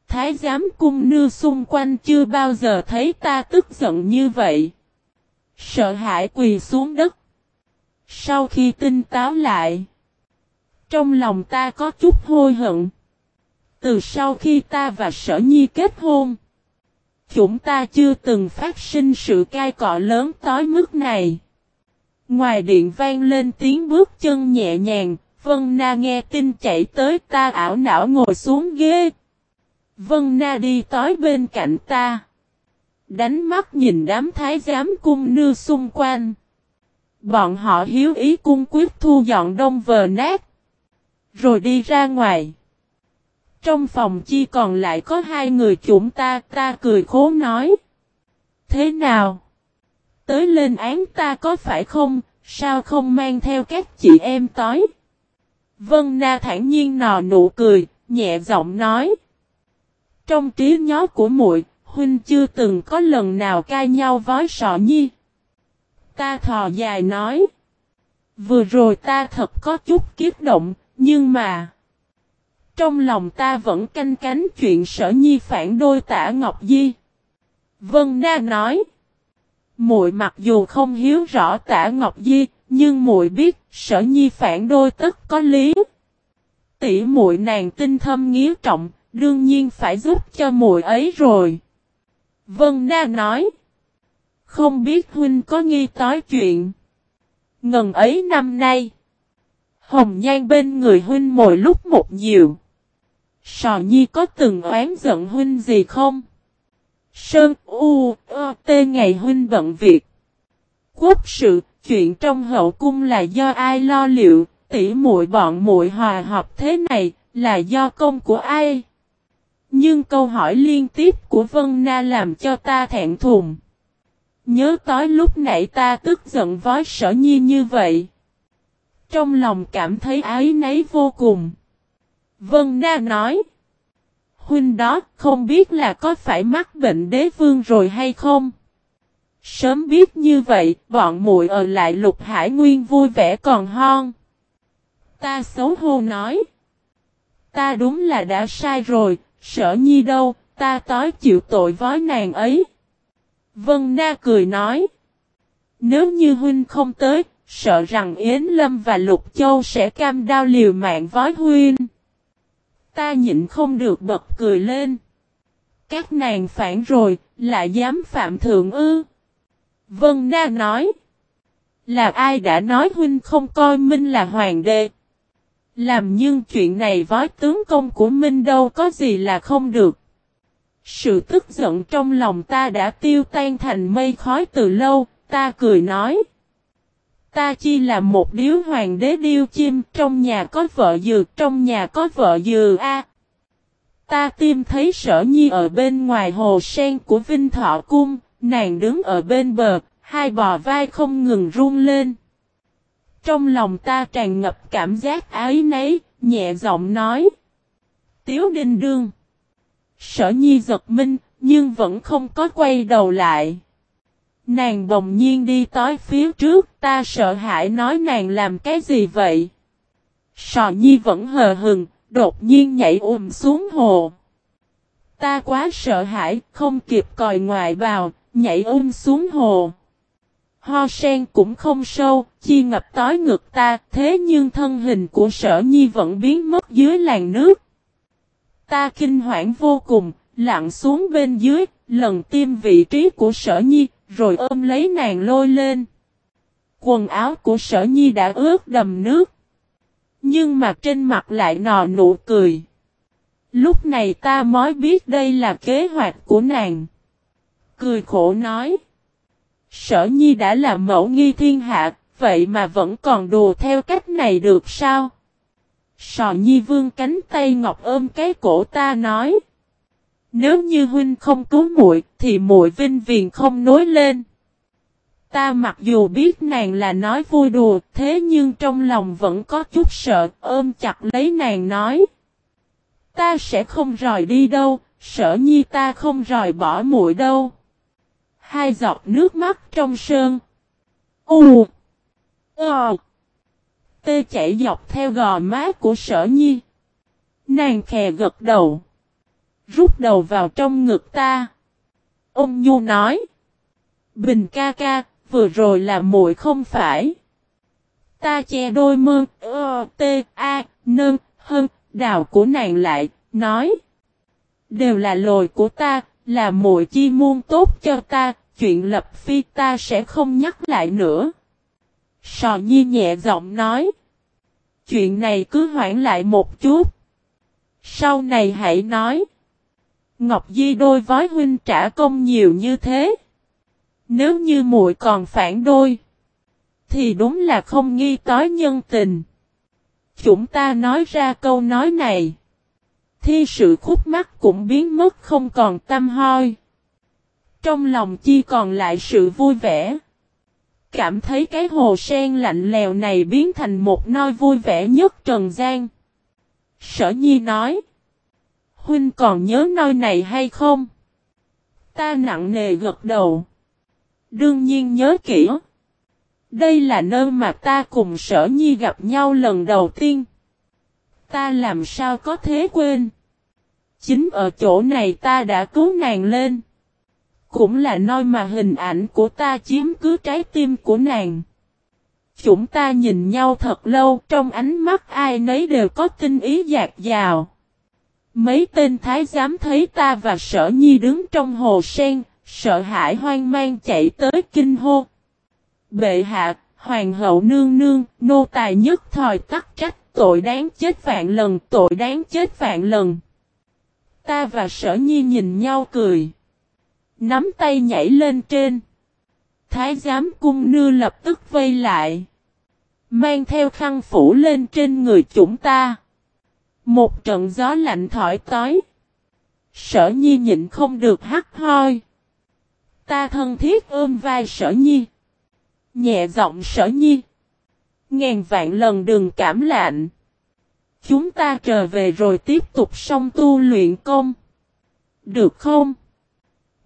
Thái giám cung nư xung quanh chưa bao giờ thấy ta tức giận như vậy. Sợ hãi quỳ xuống đất. Sau khi tinh táo lại. Trong lòng ta có chút hôi hận. Từ sau khi ta và sở nhi kết hôn. Chúng ta chưa từng phát sinh sự cai cọ lớn tối mức này. Ngoài điện vang lên tiếng bước chân nhẹ nhàng, Vân Na nghe tin chạy tới ta ảo não ngồi xuống ghế. Vân Na đi tới bên cạnh ta. Đánh mắt nhìn đám thái giám cung nư xung quanh. Bọn họ hiếu ý cung quyết thu dọn đông vờ nát. Rồi đi ra ngoài. Trong phòng chi còn lại có hai người chúng ta, ta cười khố nói. Thế nào? Tới lên án ta có phải không, sao không mang theo các chị em tối? Vân Na thản nhiên nò nụ cười, nhẹ giọng nói. Trong trí nhớ của muội, huynh chưa từng có lần nào cai nhau với sọ nhi. Ta thò dài nói. Vừa rồi ta thật có chút kiếp động, nhưng mà... Trong lòng ta vẫn canh cánh chuyện sở nhi phản đôi tả Ngọc Di. Vân Na nói. muội mặc dù không hiếu rõ tả Ngọc Di, nhưng muội biết sở nhi phản đôi tất có lý. Tỷ muội nàng tinh thâm nghĩa trọng, đương nhiên phải giúp cho muội ấy rồi. Vân Na nói. Không biết huynh có nghi tối chuyện. Ngần ấy năm nay. Hồng nhan bên người huynh mỗi lúc một nhiều. Sò nhi có từng oán giận huynh gì không? Sơn U, ơ, tê ngày huynh bận việc. Quốc sự, chuyện trong hậu cung là do ai lo liệu, tỉ muội bọn muội hòa hợp thế này, là do công của ai? Nhưng câu hỏi liên tiếp của Vân Na làm cho ta thẹn thùng. Nhớ tối lúc nãy ta tức giận với sở nhi như vậy. Trong lòng cảm thấy ái nấy vô cùng. Vân Na nói. Huynh đó không biết là có phải mắc bệnh đế vương rồi hay không? Sớm biết như vậy, bọn muội ở lại lục hải nguyên vui vẻ còn hon. Ta xấu hô nói. Ta đúng là đã sai rồi, Sở nhi đâu, ta tối chịu tội với nàng ấy. Vân Na cười nói. Nếu như huynh không tới, sợ rằng Yến Lâm và Lục Châu sẽ cam đao liều mạng với huynh. Ta nhịn không được bật cười lên. Các nàng phản rồi, lại dám phạm thượng ư. Vân Na nói. Là ai đã nói huynh không coi Minh là hoàng đế? Làm nhưng chuyện này với tướng công của Minh đâu có gì là không được. Sự tức giận trong lòng ta đã tiêu tan thành mây khói từ lâu, ta cười nói. Ta chi là một điếu hoàng đế điêu chim, trong nhà có vợ dừa trong nhà có vợ dừa a. Ta tìm thấy sở nhi ở bên ngoài hồ sen của Vinh Thọ Cung, nàng đứng ở bên bờ, hai bò vai không ngừng run lên. Trong lòng ta tràn ngập cảm giác ái nấy, nhẹ giọng nói. Tiếu đinh đương. Sở nhi giật minh, nhưng vẫn không có quay đầu lại. Nàng bồng nhiên đi tới phía trước, ta sợ hãi nói nàng làm cái gì vậy? Sò nhi vẫn hờ hừng, đột nhiên nhảy ùm xuống hồ. Ta quá sợ hãi, không kịp còi ngoại vào, nhảy um xuống hồ. Ho sen cũng không sâu, chi ngập tối ngực ta, thế nhưng thân hình của sở nhi vẫn biến mất dưới làn nước. Ta kinh hoảng vô cùng, lặn xuống bên dưới, lần tim vị trí của sở nhi, rồi ôm lấy nàng lôi lên. Quần áo của sở nhi đã ướt đầm nước. Nhưng mà trên mặt lại nò nụ cười. Lúc này ta mới biết đây là kế hoạch của nàng. Cười khổ nói. Sở nhi đã là mẫu nghi thiên hạ, vậy mà vẫn còn đùa theo cách này được sao? Sò nhi vương cánh tay ngọc ôm cái cổ ta nói. Nếu như huynh không cứu muội thì muội vinh viền không nối lên. Ta mặc dù biết nàng là nói vui đùa, thế nhưng trong lòng vẫn có chút sợ, ôm chặt lấy nàng nói. Ta sẽ không rời đi đâu, Sở nhi ta không rời bỏ muội đâu. Hai giọt nước mắt trong sơn. U. Ờ. Tê chảy dọc theo gò má của sở nhi. Nàng khè gật đầu. Rút đầu vào trong ngực ta. Ông Nhu nói. Bình ca ca, vừa rồi là muội không phải. Ta che đôi mơ, ơ, ờ, tê, a, nơn, hơn, đào của nàng lại, nói. Đều là lồi của ta, là muội chi muôn tốt cho ta, chuyện lập phi ta sẽ không nhắc lại nữa. Sò nhi nhẹ giọng nói. Chuyện này cứ hoãn lại một chút. Sau này hãy nói. Ngọc Di đôi với huynh trả công nhiều như thế. Nếu như muội còn phản đôi. Thì đúng là không nghi tối nhân tình. Chúng ta nói ra câu nói này. Thi sự khúc mắt cũng biến mất không còn tâm hoi. Trong lòng chi còn lại sự vui vẻ. Cảm thấy cái hồ sen lạnh lèo này biến thành một nơi vui vẻ nhất trần gian. Sở nhi nói. Huynh còn nhớ nơi này hay không? Ta nặng nề gật đầu. Đương nhiên nhớ kỹ. Đây là nơi mà ta cùng sở nhi gặp nhau lần đầu tiên. Ta làm sao có thế quên. Chính ở chỗ này ta đã cứu nàng lên. Cũng là nơi mà hình ảnh của ta chiếm cứ trái tim của nàng. Chúng ta nhìn nhau thật lâu trong ánh mắt ai nấy đều có tinh ý dạt dào. Mấy tên thái giám thấy ta và sở nhi đứng trong hồ sen, sợ hãi hoang mang chạy tới kinh hô. Bệ hạ, hoàng hậu nương nương, nô tài nhất thời tắc trách, tội đáng chết vạn lần, tội đáng chết vạn lần. Ta và sở nhi nhìn nhau cười. Nắm tay nhảy lên trên. Thái giám cung nư lập tức vây lại. Mang theo khăn phủ lên trên người chúng ta. Một trận gió lạnh thổi tới. Sở nhi nhịn không được hắt hoi. Ta thân thiết ôm vai sở nhi. Nhẹ giọng sở nhi. Ngàn vạn lần đừng cảm lạnh. Chúng ta trở về rồi tiếp tục song tu luyện công. Được không?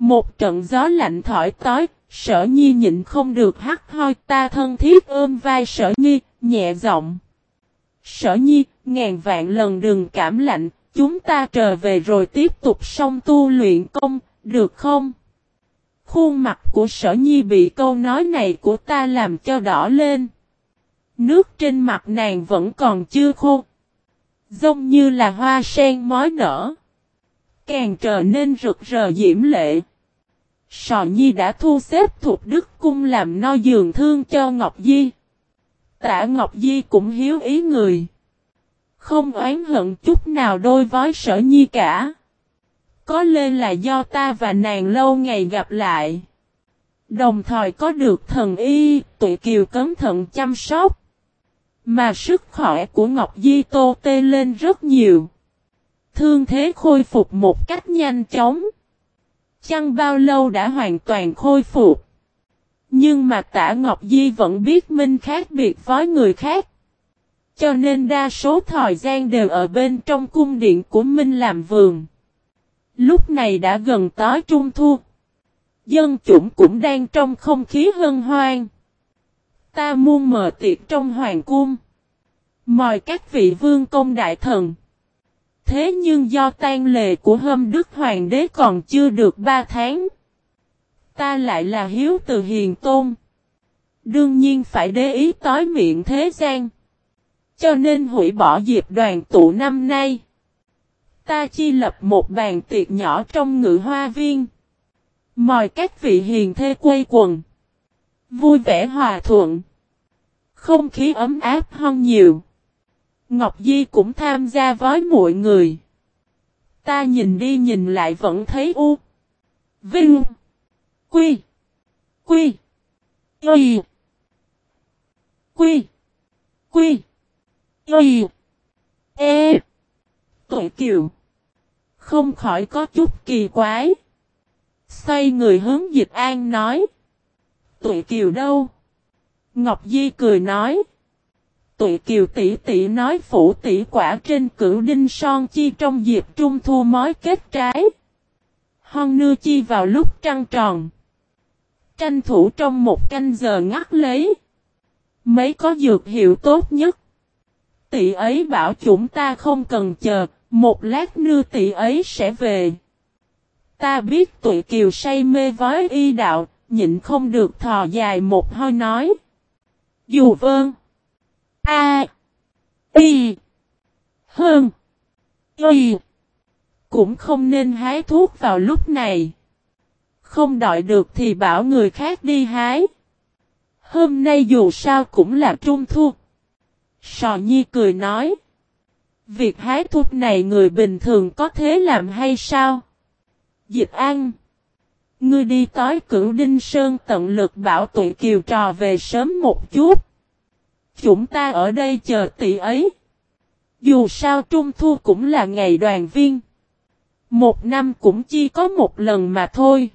Một trận gió lạnh thổi tới, sở nhi nhịn không được hắt hoi ta thân thiết ôm vai sở nhi, nhẹ giọng. Sở nhi, ngàn vạn lần đừng cảm lạnh, chúng ta trở về rồi tiếp tục song tu luyện công, được không? Khuôn mặt của sở nhi bị câu nói này của ta làm cho đỏ lên. Nước trên mặt nàng vẫn còn chưa khô. Giống như là hoa sen mói nở. Càng trở nên rực rỡ diễm lệ. Sò Nhi đã thu xếp thuộc đức cung làm no giường thương cho Ngọc Di. Tả Ngọc Di cũng hiếu ý người. Không oán hận chút nào đôi với sở nhi cả. Có lên là do ta và nàng lâu ngày gặp lại. Đồng thời có được thần y, tụi kiều cấm thận chăm sóc. Mà sức khỏe của Ngọc Di Tô tê lên rất nhiều. Thương thế khôi phục một cách nhanh chóng. Chăng bao lâu đã hoàn toàn khôi phục. Nhưng mà tả Ngọc Di vẫn biết minh khác biệt với người khác. Cho nên đa số thời gian đều ở bên trong cung điện của Minh làm vườn. Lúc này đã gần tới trung thu. Dân chủng cũng đang trong không khí hân hoan. Ta muôn mở tiệc trong hoàng cung. Mời các vị vương công đại thần. Thế nhưng do tan lề của hâm đức hoàng đế còn chưa được ba tháng. Ta lại là hiếu từ hiền tôn. Đương nhiên phải để ý tối miệng thế gian. Cho nên hủy bỏ dịp đoàn tụ năm nay. Ta chi lập một bàn tiệc nhỏ trong ngự hoa viên. Mời các vị hiền thê quay quần. Vui vẻ hòa thuận. Không khí ấm áp hơn nhiều. Ngọc Di cũng tham gia với mọi người. Ta nhìn đi nhìn lại vẫn thấy u. Vinh. Quy. Quy. Y. Quy. Quy. Y. E. Tội kiều. Không khỏi có chút kỳ quái. Xoay người hướng dịch an nói. Tụi kiều đâu? Ngọc Di cười nói. Tụi kiều tỷ tỷ nói phủ tỷ quả trên cửu đinh son chi trong dịp trung thu mối kết trái. Hon nưa chi vào lúc trăng tròn. Tranh thủ trong một canh giờ ngắt lấy. Mấy có dược hiệu tốt nhất. Tỷ ấy bảo chúng ta không cần chờ, một lát nưa tỷ ấy sẽ về. Ta biết tụi kiều say mê với y đạo, nhịn không được thò dài một hơi nói. Dù vâng. A. Y. Hơn. Y. Cũng không nên hái thuốc vào lúc này. Không đợi được thì bảo người khác đi hái. Hôm nay dù sao cũng là trung thu. Sò Nhi cười nói. Việc hái thuốc này người bình thường có thế làm hay sao? Dịch ăn. Ngươi đi tới cửu Đinh Sơn tận lực bảo tụi kiều trò về sớm một chút. Chúng ta ở đây chờ tỷ ấy. Dù sao Trung Thu cũng là ngày đoàn viên. Một năm cũng chỉ có một lần mà thôi.